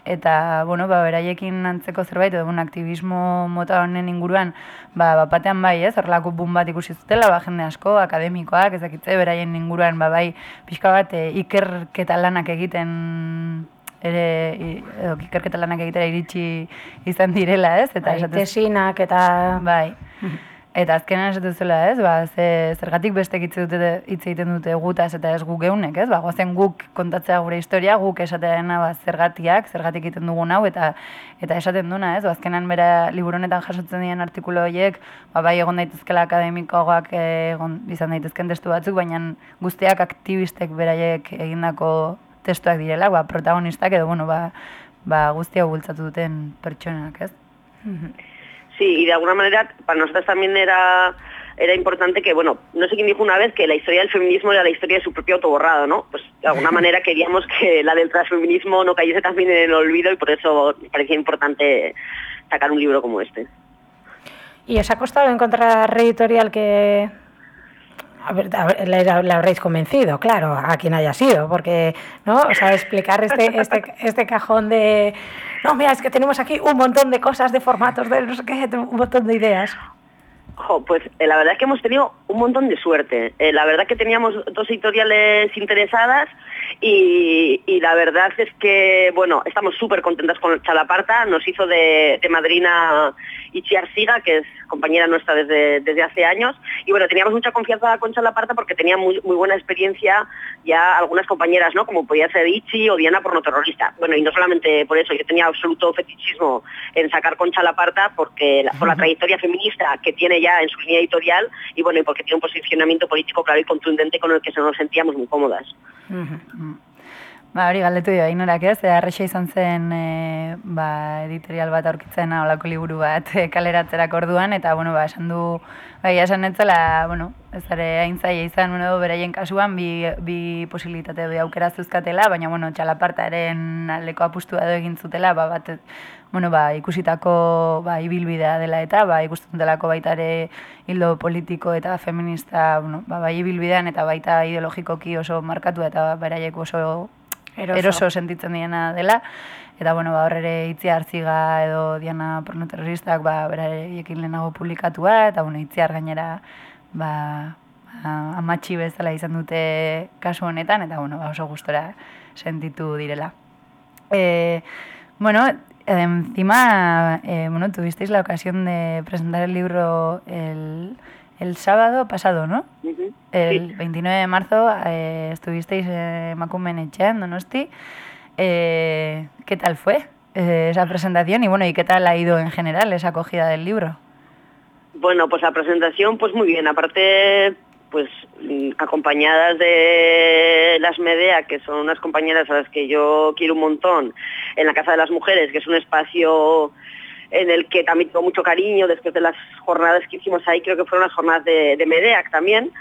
eta, bueno, ba, beraiekin antzeko zerbait, edo, bueno, aktivismo mota honen inguruan, ba, bat batean bai, ez, horrelako boom bat ikusi zutela, ba, jende asko, akademikoak, ezakitze, beraien inguruan, ba, bai, pixka bat, e, ikerketa lanak egiten ere, edo, ikerketa lanak egitera iritsi izan direla, ez, eta Bai, tesinak eta... Bai. Eta azkenan esatu zela, ez? Ba, ze, zergatik bestek hitz dute hitz egiten dute gutaz eta ez guk geunek, ez? Ba, goazen guk kontatzea gure historia, guk esatearena ba, zergatiak, zergatik egiten dugun hau eta eta esaten duna, ez? Ba, azkenan bera liburu honetan jasotzen diren artikulu horiek, ba, bai egon daitezkela akademikoagoak eh, egon izan daitezken testu batzuk, baina guztiak aktivistek beraiek egindako testuak direla, ba, protagonistak edo bueno, ba, ba, guztia bultzatu duten pertsonak, ez? Sí, y de alguna manera para nosotros también era era importante que, bueno, no sé quién dijo una vez que la historia del feminismo era la historia de su propio autoborrado, ¿no? Pues de alguna *laughs* manera queríamos que la del transfeminismo no cayese también en el olvido y por eso me parecía importante sacar un libro como este. ¿Y os ha costado encontrar editorial que... A le, habréis convencido, claro, a quien haya sido, porque, ¿no? O sea, explicar este, este, este cajón de... No, mira, es que tenemos aquí un montón de cosas, de formatos, de no sé qué, un montón de ideas. Pues eh, la verdad es que hemos tenido un montón de suerte. Eh, la verdad que teníamos dos editoriales interesadas y, y la verdad es que, bueno, estamos súper contentas con Chalaparta. Nos hizo de, de madrina Ichi Arciga, que es compañera nuestra desde, desde hace años. Y bueno, teníamos mucha confianza con Chalaparta porque tenía muy, muy buena experiencia ya algunas compañeras, ¿no? Como podía ser Ichi o Diana pornoterrorista. Bueno, y no solamente por eso, yo tenía absoluto fetichismo en sacar con Chalaparta porque la- por la trayectoria feminista que tiene ya en su línea editorial y bueno, y porque tiene un posicionamiento político claro y contundente con el que se nos sentíamos muy cómodas. Ba, hori galdetu dio, inorak ez, arrexa izan zen e, ba, editorial bat aurkitzen olako liburu bat e, kaleratzerak orduan, eta, bueno, ba, esan du, bai, esan etzela, bueno, ez ere hain zaila izan, bueno, beraien kasuan, bi, bi posibilitate bi aukera zuzkatela, baina, bueno, txalapartaren aldeko apustua edo egin zutela, ba, bat, bueno, ba, ikusitako ba, ibilbidea dela eta, ba, ikusten delako baita ere hildo politiko eta feminista, bueno, ba, bai ibilbidean eta baita ideologikoki oso markatu eta beraiek oso Eroso. eroso, sentitzen diena dela. Eta, bueno, ba, hor ere arziga edo Diana pornoterroristak, ba, beraiekin lehenago publikatua, eta, bueno, itziar gainera, ba, ba, amatxi bezala izan dute kasu honetan, eta, bueno, ba, oso gustora sentitu direla. Eh, bueno, encima, eh, bueno, tuvisteis la ocasión de presentar el libro el, el sábado pasado, ¿no? El 29 de marzo eh, estuvisteis en Macumen Etxean, Donosti. Eh, ¿Qué tal fue? eh, esa presentación y bueno, ¿y qué tal ha ido en general esa acogida del libro? Bueno, pues la presentación, pues muy bien. Aparte, pues mm, acompañadas de las Medea, que son unas compañeras a las que yo quiero un montón, en la Casa de las Mujeres, que es un espacio en el que también tengo mucho cariño después de las jornadas que hicimos ahí, creo que fueron las jornadas de, de Medeac también.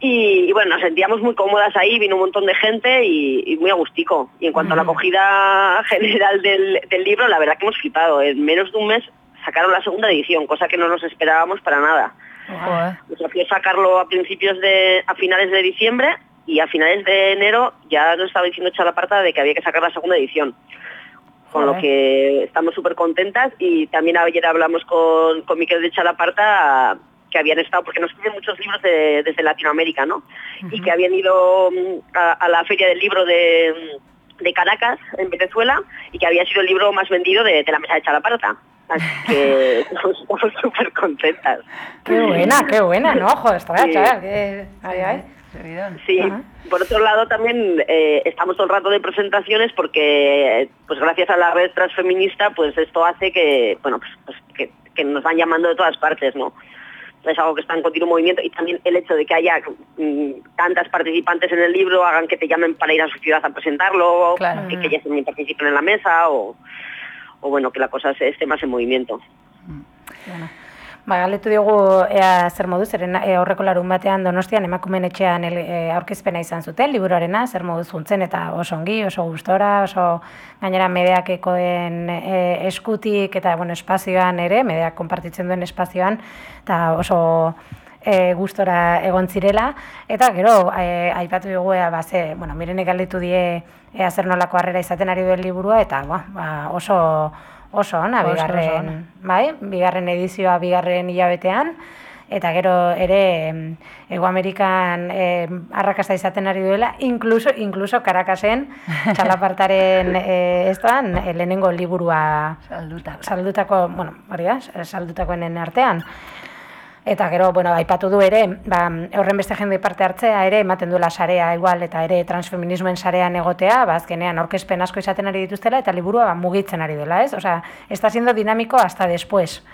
Y, y bueno, nos sentíamos muy cómodas ahí, vino un montón de gente y, y muy agustico. Y en cuanto a la acogida general del, del libro, la verdad que hemos flipado. En menos de un mes sacaron la segunda edición, cosa que no nos esperábamos para nada. Joder. Nos ofreció sacarlo a principios de, a finales de diciembre y a finales de enero ya nos estaba diciendo Chalaparta de que había que sacar la segunda edición. Con lo que estamos súper contentas y también ayer hablamos con, con Miquel de Chalaparta que habían estado, porque nos piden muchos libros de- desde Latinoamérica, ¿no? Y que habían ido mm, a, a la Feria del Libro de, mm, de Caracas, en Venezuela, y que había sido el libro más vendido de, de la mesa de Chalaparta. Así que *laughs* estamos súper contentas. Qué buena, qué buena, ¿no? Joder, Sí. chaval, que... Ay, ay. Sí, Ajá. por otro lado también eh, estamos todo el rato de presentaciones porque pues gracias a la red transfeminista pues esto hace que bueno pues, pues, que, que nos van llamando de todas partes, ¿no? Es algo que está en continuo movimiento y también el hecho de que haya mm, tantas participantes en el libro hagan que te llamen para ir a su ciudad a presentarlo, Claro. que, que ellas también participen en la mesa o, o bueno, que la cosa se- esté más en movimiento. Ba, galetu diogu ea zer moduz, eren e, aurreko larun batean donostian emakumeen etxean e, aurkezpena izan zuten, liburuarena, zer moduz juntzen, eta oso ongi, oso gustora, oso gainera medeakekoen e, eskutik eta bueno, espazioan ere, medeak konpartitzen duen espazioan, eta oso e, gustora egon zirela, eta gero e, aipatu dugu ea, ba, ze, bueno, mirenek galdetu die ea zer nolako harrera izaten ari duen liburua, eta ba, oso oso ona, bigarren, bai, bigarren edizioa bigarren hilabetean, eta gero ere Ego Amerikan em, arrakasta izaten ari duela, incluso, incluso Caracasen *laughs* txalapartaren e, estoan, e, lehenengo liburua Salduta. saldutako, bueno, hori da, saldutakoenen artean. Eta gero, bueno, aipatu du ere, ba, horren beste jende parte hartzea ere ematen duela sarea igual eta ere transfeminismoen sarean egotea, ba, azkenean aurkezpen asko izaten ari dituztela eta liburua ba, mugitzen ari dela, ez? Osea, está siendo dinámico hasta después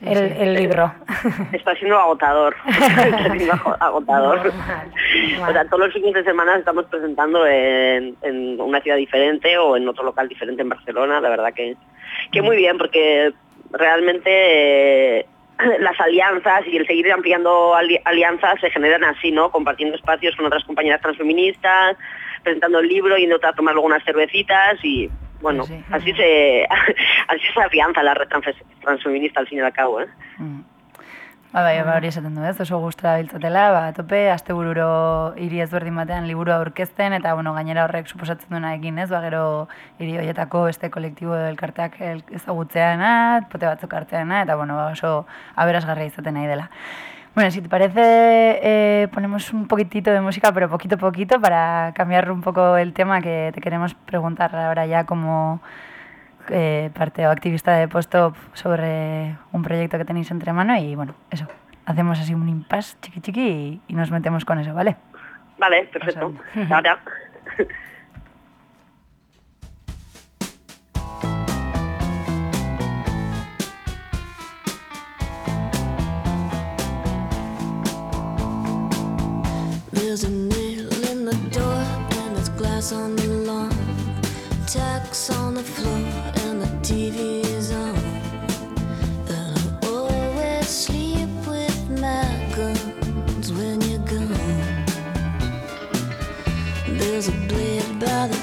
el, sí. el libro. *laughs* Está siendo agotador. *laughs* Está siendo ago- agotador. Normal, normal. O sea, todos los fines de semana estamos presentando en, en una ciudad diferente o en otro local diferente en Barcelona. La verdad que, que muy bien, porque realmente eh, *laughs* las alianzas y el seguir ampliando ali- alianzas se generan así, ¿no? Compartiendo espacios con otras compañeras transfeministas, presentando el libro, yendo a tomar luego unas cervecitas y bueno, Sí, sí. así se *laughs* así se afianza la red transfe- transfeminista al fin y al cabo, ¿eh? Mm. Ba, bai, ba, hori esaten du, ez, oso gustura biltzatela, ba, tope, astebururo hiri ezberdin batean liburua aurkezten, eta, bueno, gainera horrek suposatzen duena egin, ez, ba, gero hiri horietako beste kolektibo elkarteak el- ezagutzeana, pote batzuk hartzeana, eta, bueno, ba, oso aberasgarria izaten nahi dela. Bueno, si te parece, eh, ponemos un poquitito de música, pero poquito a poquito, para cambiar un poco el tema que te queremos preguntar ahora ya como eh, parte o activista de Postop sobre un proyecto que tenéis entre mano y bueno, eso, hacemos así un impasse chiqui chiqui y, y nos metemos con eso, ¿vale? Vale, perfecto. *laughs* *laughs* Ahora. There's a nail in the door and there's glass on the lawn. Tacks on the floor and the TV is on. And I always sleep with my guns when you're gone. There's a blade by the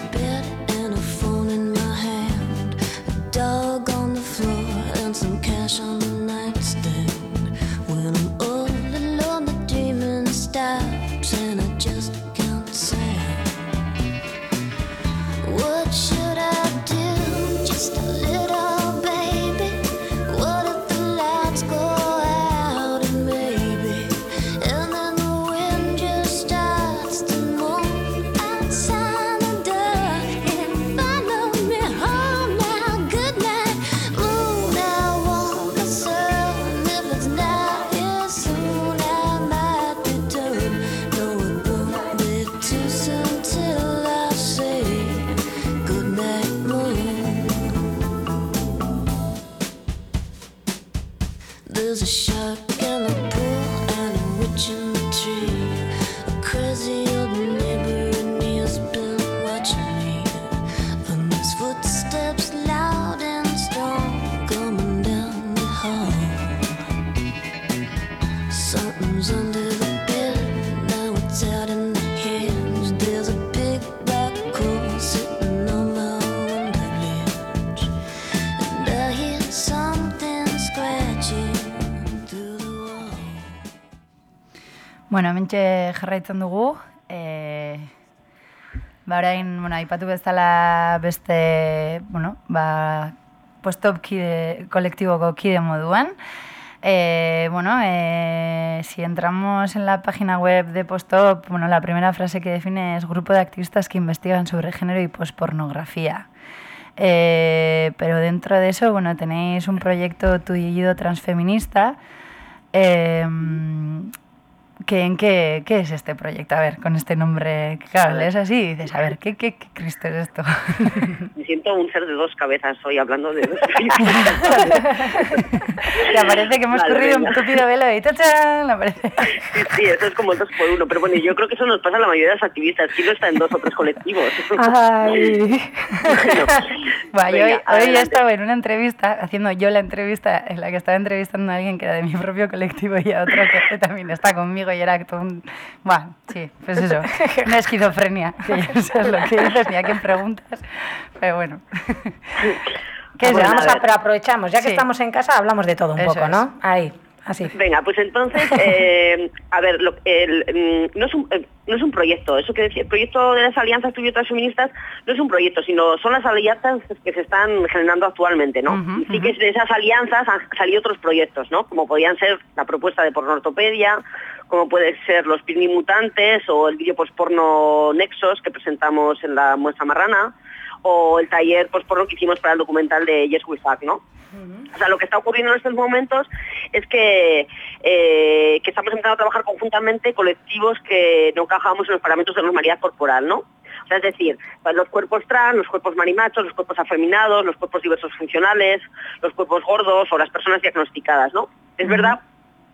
Bueno, hementxe jarraitzen dugu. E, ba, orain, bueno, aipatu bezala beste, bueno, ba, postop kide, kolektiboko kide moduan. Eh, bueno, eh, si entramos en la página web de Postop, bueno, la primera frase que define es grupo de activistas que investigan sobre género y pospornografía. Eh, pero dentro de eso, bueno, tenéis un proyecto tuyo transfeminista. Eh, ¿qué, en qué, ¿Qué es este proyecto? A ver, con este nombre, claro, lees así y dices, a ver, ¿qué, qué, qué Cristo es esto? *laughs* Me siento un ser de dos cabezas hoy hablando de dos *laughs* Ya parece que hemos corrido un tupido velo y ¡tachán! Aparece. Sí, *laughs* sí, eso es como el dos por uno. Pero bueno, yo creo que eso nos pasa a la mayoría de los activistas. ¿Quién no está en dos o tres colectivos? Ay. *laughs* Yo hoy, Venga, hoy adelante. he estado en una entrevista, haciendo yo la entrevista, en la que estaba entrevistando a alguien que era de mi propio colectivo y a otro que *laughs* también está conmigo y era todo un... Bueno, sí, pues eso, una esquizofrenia, que no sabes lo que dices ni a quién preguntas, pero bueno. ¿Qué es Bueno, vamos a, pero aprovechamos, ya que Sí. estamos en casa, hablamos de todo un Eso poco, es. ¿no? Ahí, así. Venga, pues entonces, *laughs* eh, a ver, lo- el, mm, no, es un, eh, no es un proyecto, eso que decía, el proyecto de las alianzas otras feministas no es un proyecto, sino son las alianzas que se están generando actualmente, ¿no? Y sí que de esas alianzas han salido otros proyectos, ¿no? Como podían ser la propuesta de pornortopedia, como puede ser los Pirni Mutantes o el vídeo posporno Nexos que presentamos en la muestra marrana, o el taller posporno que hicimos para el documental de Yes We Fuck, ¿no? O sea, lo que está ocurriendo en estos momentos es que, eh, que estamos empezando a trabajar conjuntamente colectivos que no encajamos en los parámetros de normalidad corporal, ¿no? O sea, es decir, pues los cuerpos trans, los cuerpos marimachos, los cuerpos afeminados, los cuerpos diversos funcionales, los cuerpos gordos o las personas diagnosticadas, ¿no? Es verdad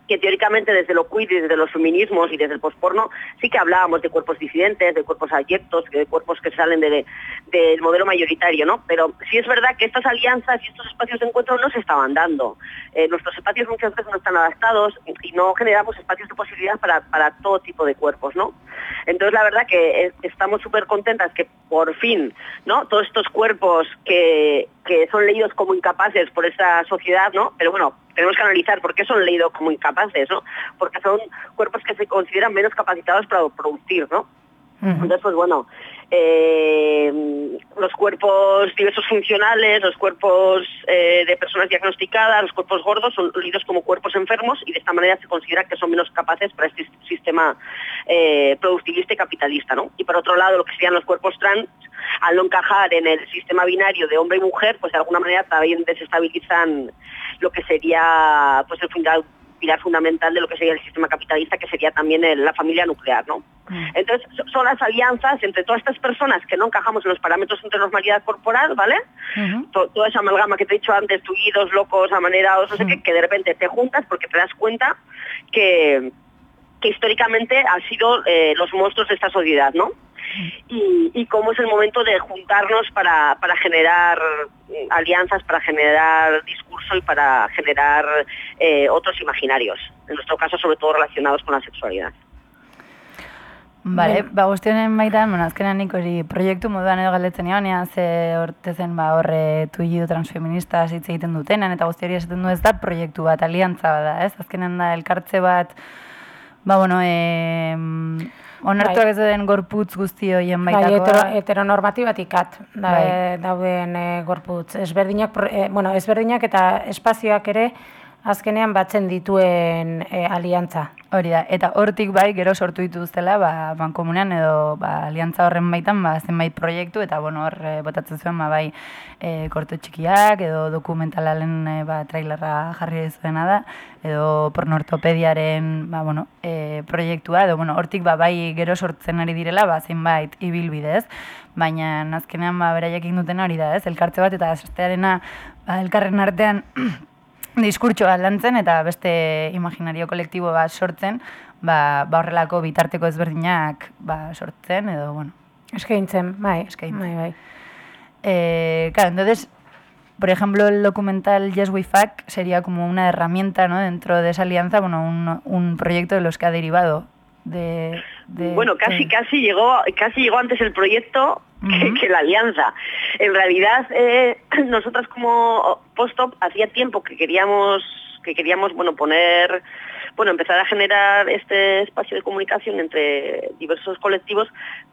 que teóricamente desde lo queer y desde los feminismos y desde el posporno sí que hablábamos de cuerpos disidentes, de cuerpos abyectos, de cuerpos que salen de- del modelo mayoritario, ¿no? Pero sí es verdad que estas alianzas y estos espacios de encuentro no se estaban dando. Eh, nuestros espacios muchas veces no están adaptados y no generamos espacios de posibilidad para, para todo tipo de cuerpos, ¿no? Entonces la verdad que eh, estamos súper contentas que por fin, ¿no? Todos estos cuerpos que, que son leídos como incapaces por esta sociedad, ¿no? Pero bueno, tenemos que analizar por qué son leídos como incapaces, ¿no? Porque son cuerpos que se consideran menos capacitados para producir, ¿no? Entonces, pues bueno, eh, los cuerpos diversos funcionales, los cuerpos eh, de personas diagnosticadas, los cuerpos gordos son leídos como cuerpos enfermos y de esta manera se considera que son menos capaces para este sistema eh, productivista y capitalista, ¿no? Y por otro lado, lo que serían los cuerpos trans, al no encajar en el sistema binario de hombre y mujer, pues de alguna manera también desestabilizan lo que sería pues el funda- pilar fundamental de lo que sería el sistema capitalista, que sería también el- la familia nuclear, ¿no? Entonces, so- son las alianzas entre todas estas personas que no encajamos en los parámetros de normalidad corporal, ¿vale? To- toda esa amalgama que te he dicho antes, tullidos, locos, amanerados, no sé qué, que de repente te juntas porque te das cuenta que, que históricamente han sido eh, los monstruos de esta sociedad, ¿no? Y, y cómo es el momento de juntarnos para, para generar eh, alianzas, para generar discurso y para generar eh, otros imaginarios, en nuestro caso sobre todo relacionados con la sexualidad. Bale, ba, guztionen baitan, bueno, azkenan nik hori proiektu moduan edo galdetzen egonean, ze hortezen ba, horre tuigido transfeministas hitz egiten dutenan, eta guzti hori esaten du ez da proiektu bat, aliantza bada, ez? Azkenan da, elkartze bat, ba, bueno, e, onartuak ez den gorputz guzti horien Bai, baitakoa. hetero, heteronormatibatik at, da, Bai. dauden e, gorputz. Ezberdinak, e, bueno, ezberdinak eta espazioak ere azkenean batzen dituen e, aliantza. Hori da, eta hortik bai, gero sortu dituztela, ba, bankomunean edo ba, aliantza horren baitan, ba, zenbait proiektu, eta bueno, hor eh, botatzen zuen, ba, bai, e, korto txikiak, edo dokumentalaren e, ba, trailerra jarri zuena da, edo pornortopediaren, ba, bueno, e, proiektua, edo, bueno, hortik, ba, bai, gero sortzen ari direla, ba, zenbait, ibilbidez, baina azkenean, ba, beraiek duten hori da, ez, elkartze bat, eta esastearena, ba, elkarren artean, *clears throat* diskurtsoa lantzen eta beste imaginario kolektibo bat sortzen, ba, ba horrelako bitarteko ezberdinak ba, sortzen edo, bueno. Eskaintzen, bai. Eskaintzen. Bai, bai. Eh, claro, entonces, por ejemplo, el documental Yes We Fuck sería como una herramienta, ¿no? Dentro de esa alianza, bueno, un, un proyecto de los que ha derivado. De, de- Bueno, casi, de- casi llegó, casi llegó antes el proyecto que, la alianza. En realidad, eh, *clears throat* nosotras como Postop hacía tiempo que queríamos, que queríamos, bueno, poner bueno, empezar a generar este espacio de comunicación entre diversos colectivos,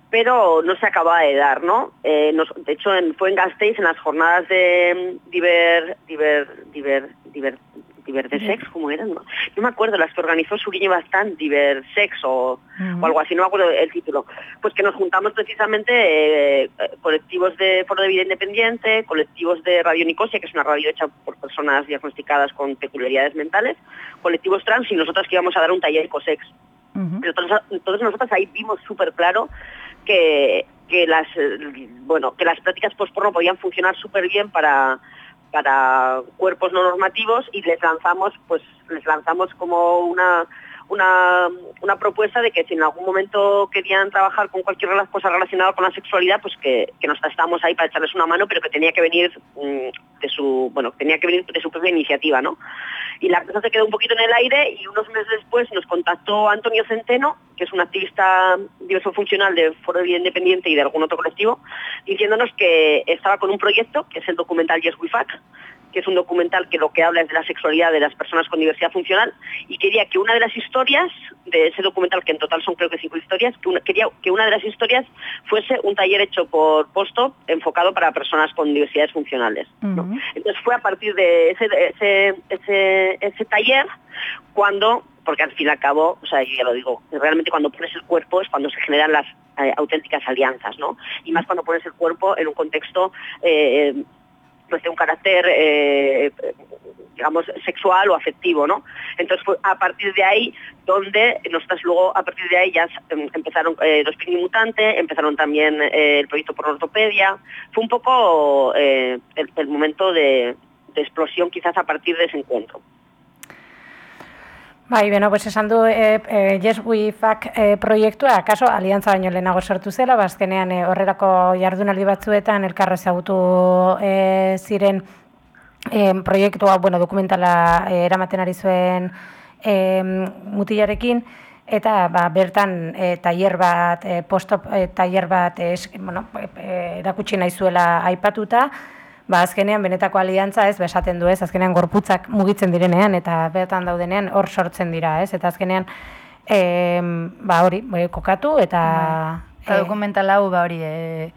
pero no se acaba de dar, ¿no? Eh, nos- de hecho, fue en Gasteiz, en las jornadas de mm, Diver, Diver, Diver, Diver, Diverdesex, ¿cómo eran? No, no me acuerdo, las que organizó Suriñe Bastán, Diversex o, o algo así, no me acuerdo el título. Pues que nos juntamos precisamente eh, eh, colectivos de Foro de Vida Independiente, colectivos de Radio Nicosia, que es una radio hecha por personas diagnosticadas con peculiaridades mentales, colectivos trans y nosotras que íbamos a dar un taller COSEX. Pero entonces, entonces nosotros ahí vimos súper claro que, que las eh, bueno que las prácticas post-porno podían funcionar súper bien para para cuerpos no normativos y les lanzamos pues les lanzamos como una una, una propuesta de que si en algún momento querían trabajar con cualquier cosa relacionada con la sexualidad, pues que, que nosotros estábamos ahí para echarles una mano, pero que tenía que venir mm, de su, bueno, tenía que venir de su propia iniciativa, ¿no? Y la cosa se quedó un poquito en el aire y unos meses después nos contactó Antonio Centeno, que es un activista diverso funcional de Foro de Vida Independiente y de algún otro colectivo, diciéndonos que estaba con un proyecto, que es el documental Yes We Fuck, que es un documental que lo que habla es de la sexualidad de las personas con diversidad funcional y quería que una de las historias de ese documental, que en total son creo que cinco historias, que una, quería que una de las historias fuese un taller hecho por Posto enfocado para personas con diversidades funcionales. ¿no? Entonces fue a partir de ese, ese, ese, ese taller cuando, porque al fin y al cabo, o sea, yo ya lo digo, realmente cuando pones el cuerpo es cuando se generan las eh, auténticas alianzas, ¿no? Y más cuando pones el cuerpo en un contexto eh, pues de un carácter, eh, digamos, sexual o afectivo, ¿no? Entonces fue a partir de ahí donde nosotras luego, a partir de ahí ya em, empezaron eh, los Pini Mutante, empezaron también eh, el proyecto por ortopedia, fue un poco el, momento de explosión quizás a partir de ese encuentro. Bai, beno, pues esan du e, e, Yes We Fuck e, proiektua, akaso aliantza baino lehenago sortu zela, bazkenean e, horrelako jardunaldi batzuetan elkarra ezagutu e, ziren e, proiektua, bueno, dokumentala e, eramaten ari zuen e, mutilarekin, eta ba, bertan e, tailer bat, e, postop e, tailer bat e, bueno, e, e, nahi zuela aipatuta, ba, azkenean benetako aliantza ez, besaten du ez, azkenean gorputzak mugitzen direnean eta bertan daudenean hor sortzen dira ez, eta azkenean em, ba, hori, e, kokatu eta... Eta dokumental hau, ba hori, e,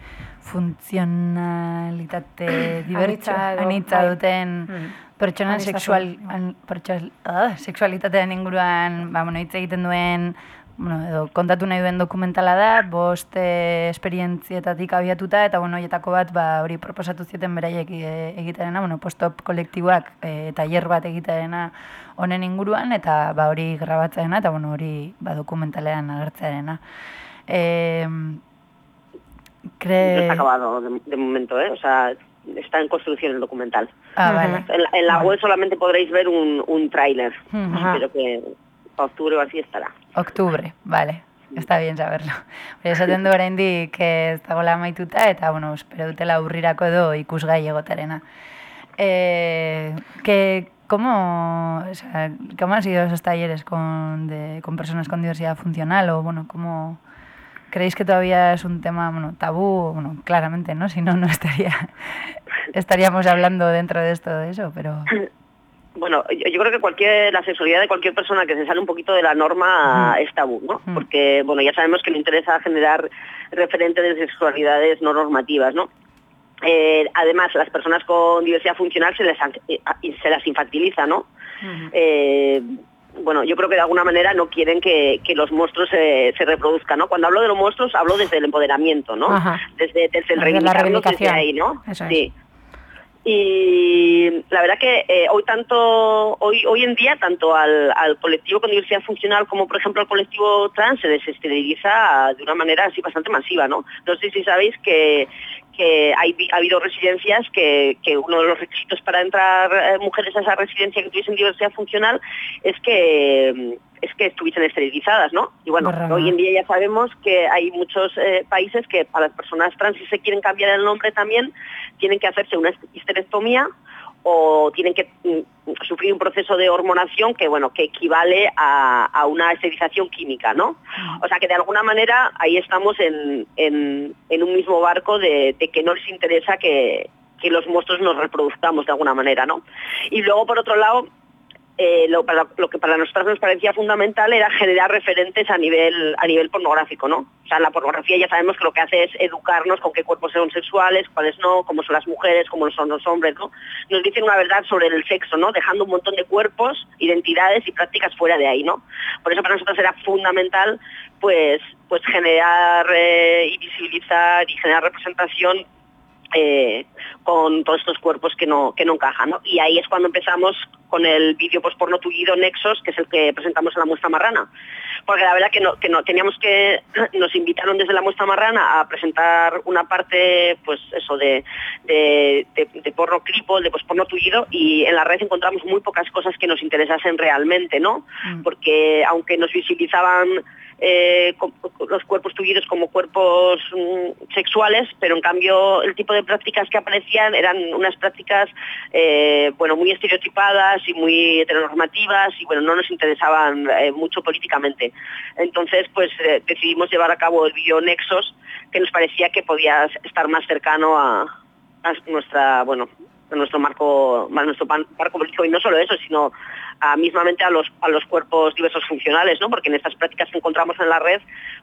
funtzionalitate *clears throat* dibertsu, Anitza bai. duten Mm. pertsonan sexual, bai. an, pertsal, ah, sexualitatean inguruan, ba, bueno, hitz egiten duen, bueno, edo kontatu nahi duen dokumentala da, bost eh, esperientzietatik abiatuta, eta bueno, horietako bat, ba, hori proposatu zieten beraiek e, egitearena, bueno, postop kolektiboak e, tailer bat egitearena honen inguruan, eta ba, hori grabatzearena, eta bueno, hori ba, dokumentalean agertzearena. Eh, No cre... está acabado de, de momento, ¿eh? O sea, está en construcción el documental. Ah, vale. En la, en la web solamente podréis ver un, un tráiler, Ujú. pero que octubre o así estará. Octubre, vale. Está bien saberlo. Baina *laughs* esaten du oraindik ez dagoela amaituta eta bueno, espero dutela urrirako edo ikusgai egotarena. Eh, que ¿Cómo, o sea, ¿Cómo han sido esos talleres con, de, con personas con diversidad funcional? O bueno, ¿cómo creéis que todavía es un tema bueno, tabú? Bueno, claramente, ¿no? Si no, no estaría, *laughs* estaríamos hablando dentro de esto de eso, pero... *laughs* Bueno, yo, yo creo que cualquier la sexualidad de cualquier persona que se sale un poquito de la norma es tabú, ¿no? Porque, bueno, ya sabemos que le interesa generar referentes de sexualidades no normativas, ¿no? Eh, además, las personas con diversidad funcional se, les, eh, se las infantiliza, ¿no? Eh, bueno, yo creo que de alguna manera no quieren que, que los monstruos se, se reproduzcan, ¿no? Cuando hablo de los monstruos hablo desde el empoderamiento, ¿no? Desde, desde el Desde desde reivindicación. ahí, ¿no? Eso es. Y la verdad que eh, hoy tanto hoy hoy en día tanto al, al colectivo con diversidad funcional como por ejemplo al colectivo trans se desesteriliza de una manera así bastante masiva, ¿no? No sé si sabéis que que hay, ha habido residencias que, que uno de los requisitos para entrar eh, mujeres a esa residencia que tuviesen diversidad funcional es que mm, es que estuviesen esterilizadas, ¿no? Y bueno, hoy en día ya sabemos que hay muchos eh, países que para las personas trans si se quieren cambiar el nombre también tienen que hacerse una histerectomía o tienen que mm, sufrir un proceso de hormonación que bueno que equivale a, a una esterilización química, ¿no? O sea que de alguna manera ahí estamos en, en- en un mismo barco de, de que no les interesa que, que los monstruos nos reproduzcamos de alguna manera, ¿no? Y luego por otro lado eh, lo, para- lo que para nosotras nos parecía fundamental era generar referentes a nivel, a nivel pornográfico, ¿no? O sea, la pornografía ya sabemos que lo que hace es educarnos con qué cuerpos son sexuales, cuáles no, cómo son las mujeres, cómo son los hombres, ¿no? Nos dicen una verdad sobre el sexo, ¿no? Dejando un montón de cuerpos, identidades y prácticas fuera de ahí, ¿no? Por eso para nosotros era fundamental, pues, pues generar eh, y visibilizar y generar representación eh, con todos estos cuerpos que no, que no encajan. ¿no? Y ahí es cuando empezamos con el vídeo posporno tullido Nexos, que es el que presentamos en la muestra marrana. Porque la verdad que no, que no teníamos que, *clears throat* nos invitaron desde la muestra marrana a presentar una parte, pues eso, de, de, de- de porno cripple, de posporno tullido, y en la red encontramos muy pocas cosas que nos interesasen realmente, ¿no? Porque aunque nos visibilizaban eh, los cuerpos tullidos como cuerpos mm, sexuales, pero en cambio el tipo de prácticas que aparecían eran unas prácticas eh, bueno muy estereotipadas y muy heteronormativas y bueno no nos interesaban eh, mucho políticamente. Entonces pues decidimos llevar a cabo el video Nexos que nos parecía que podía estar más cercano a, a nuestra bueno a nuestro marco a nuestro marco político y no solo eso sino a, mismamente a los a los cuerpos diversos funcionales no porque en estas prácticas que encontramos en la red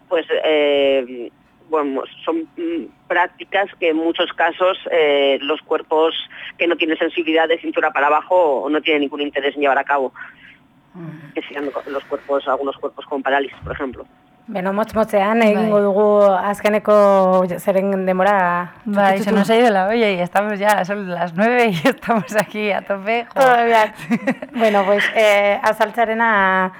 pues eh, bueno, son mm, prácticas que en muchos casos eh, los cuerpos que no tienen sensibilidad de cintura para abajo no tienen ningún interés en llevar a cabo. Que sean los cuerpos algunos cuerpos con parálisis por ejemplo Beno, motz motzean egingo dugu azkeneko zeren demora. Bai, se nos ha ido la olla y estamos ya, son las nueve y estamos aquí a tope. jo. *laughs* Bueno, pues, eh, azaltzarena,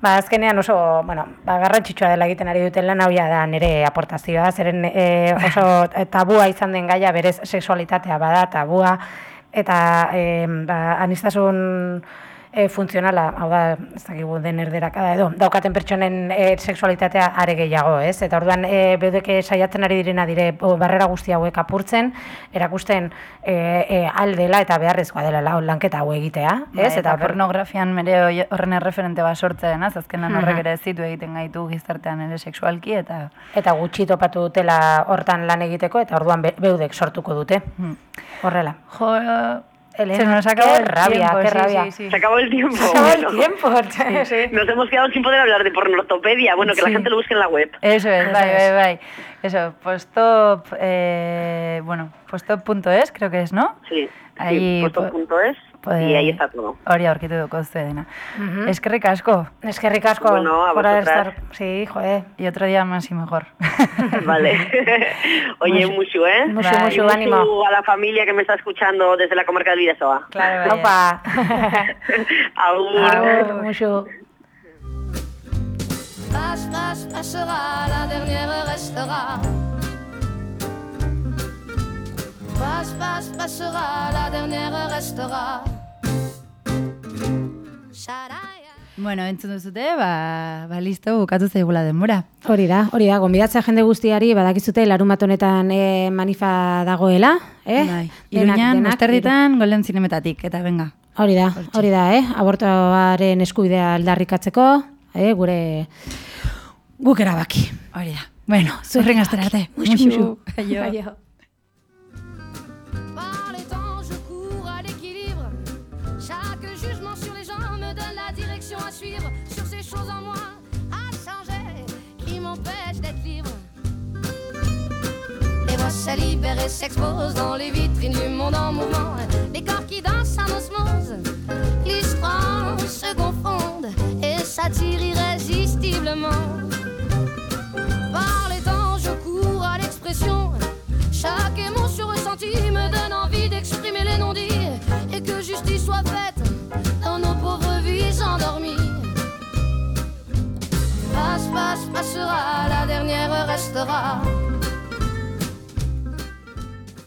ba, azkenean oso, bueno, ba, garrantzitsua dela egiten ari duten lan hau da nire aportazioa, zeren eh, oso tabua izan den gaia berez sexualitatea bada, tabua, eta eh, ba, anistasun e, funtzionala, hau da, ez dakigu den erderakada edo, daukaten pertsonen e, sexualitatea are gehiago, ez? Eta orduan, e, beudeke saiatzen ari direna dire o, barrera guzti hauek apurtzen, erakusten e, e, aldela eta beharrezkoa dela la, lanketa hau egitea, ez? Bai, eta per- pornografian mere horren erreferente bat sortzen, az? Azkenan horrek Mhm. ere ez ditu egiten gaitu gizartean ere sexualki eta eta gutxi topatu dutela hortan lan egiteko, eta orduan be, beudek sortuko dute. Horrela. Jo, Elena, se nos acabó qué el rabia, tiempo, qué sí, rabia. sí, sí. se acabó el tiempo Se acabó el bueno. tiempo. *laughs* sí. Nos hemos quedado sin poder hablar de pornortopedia. Bueno, que la gente lo busque en la web. Eso es, es. bai, bai. Eso, postop, eh, bueno, postop.es creo que es, ¿no? Sí, Ahí, sí, puesto.es pues, y ahí está todo. Hori aurkitu duko dena. Ujú. Eskerrik asko. Eskerrik asko Bueno, a por estar... Sí, joder. Y otro día más y mejor. *laughs* Vale. *laughs* Oye, Mucho- mucho, ¿eh? mucho, mucho ánimo. a la familia que me está escuchando desde la comarca del Bidasoa. Claro. Opa. *laughs* Agur. Agur, mucho. Passe, passe, passera, la dernière restera. Passe, passe, passera, la dernière restera. Bueno, entzun duzute, ba, ba listo, bukatu zaigula denbora. Hori da, hori da, gonbidatzea jende guztiari badakizute larun bat honetan e, manifa dagoela, eh? Bai. Iruñan, denak, Mosterritan, Golden Zinemetatik, eta venga. Hori da, hori da, eh? Abortoaren eskubidea aldarrikatzeko, eh? Gure guk erabaki. Hori da. Bueno, zurren astera arte. Muxu, muxu. Aio. Aio. Se libèrent et s'exposent dans les vitrines du monde en mouvement. Les corps qui dansent en osmose, l'histoire se confondent et s'attirent irrésistiblement. Par les temps, je cours à l'expression. Chaque émotion ressentie me donne envie d'exprimer les non-dits et que justice soit faite dans nos pauvres vies endormies. Passe, passe, passera, la dernière restera.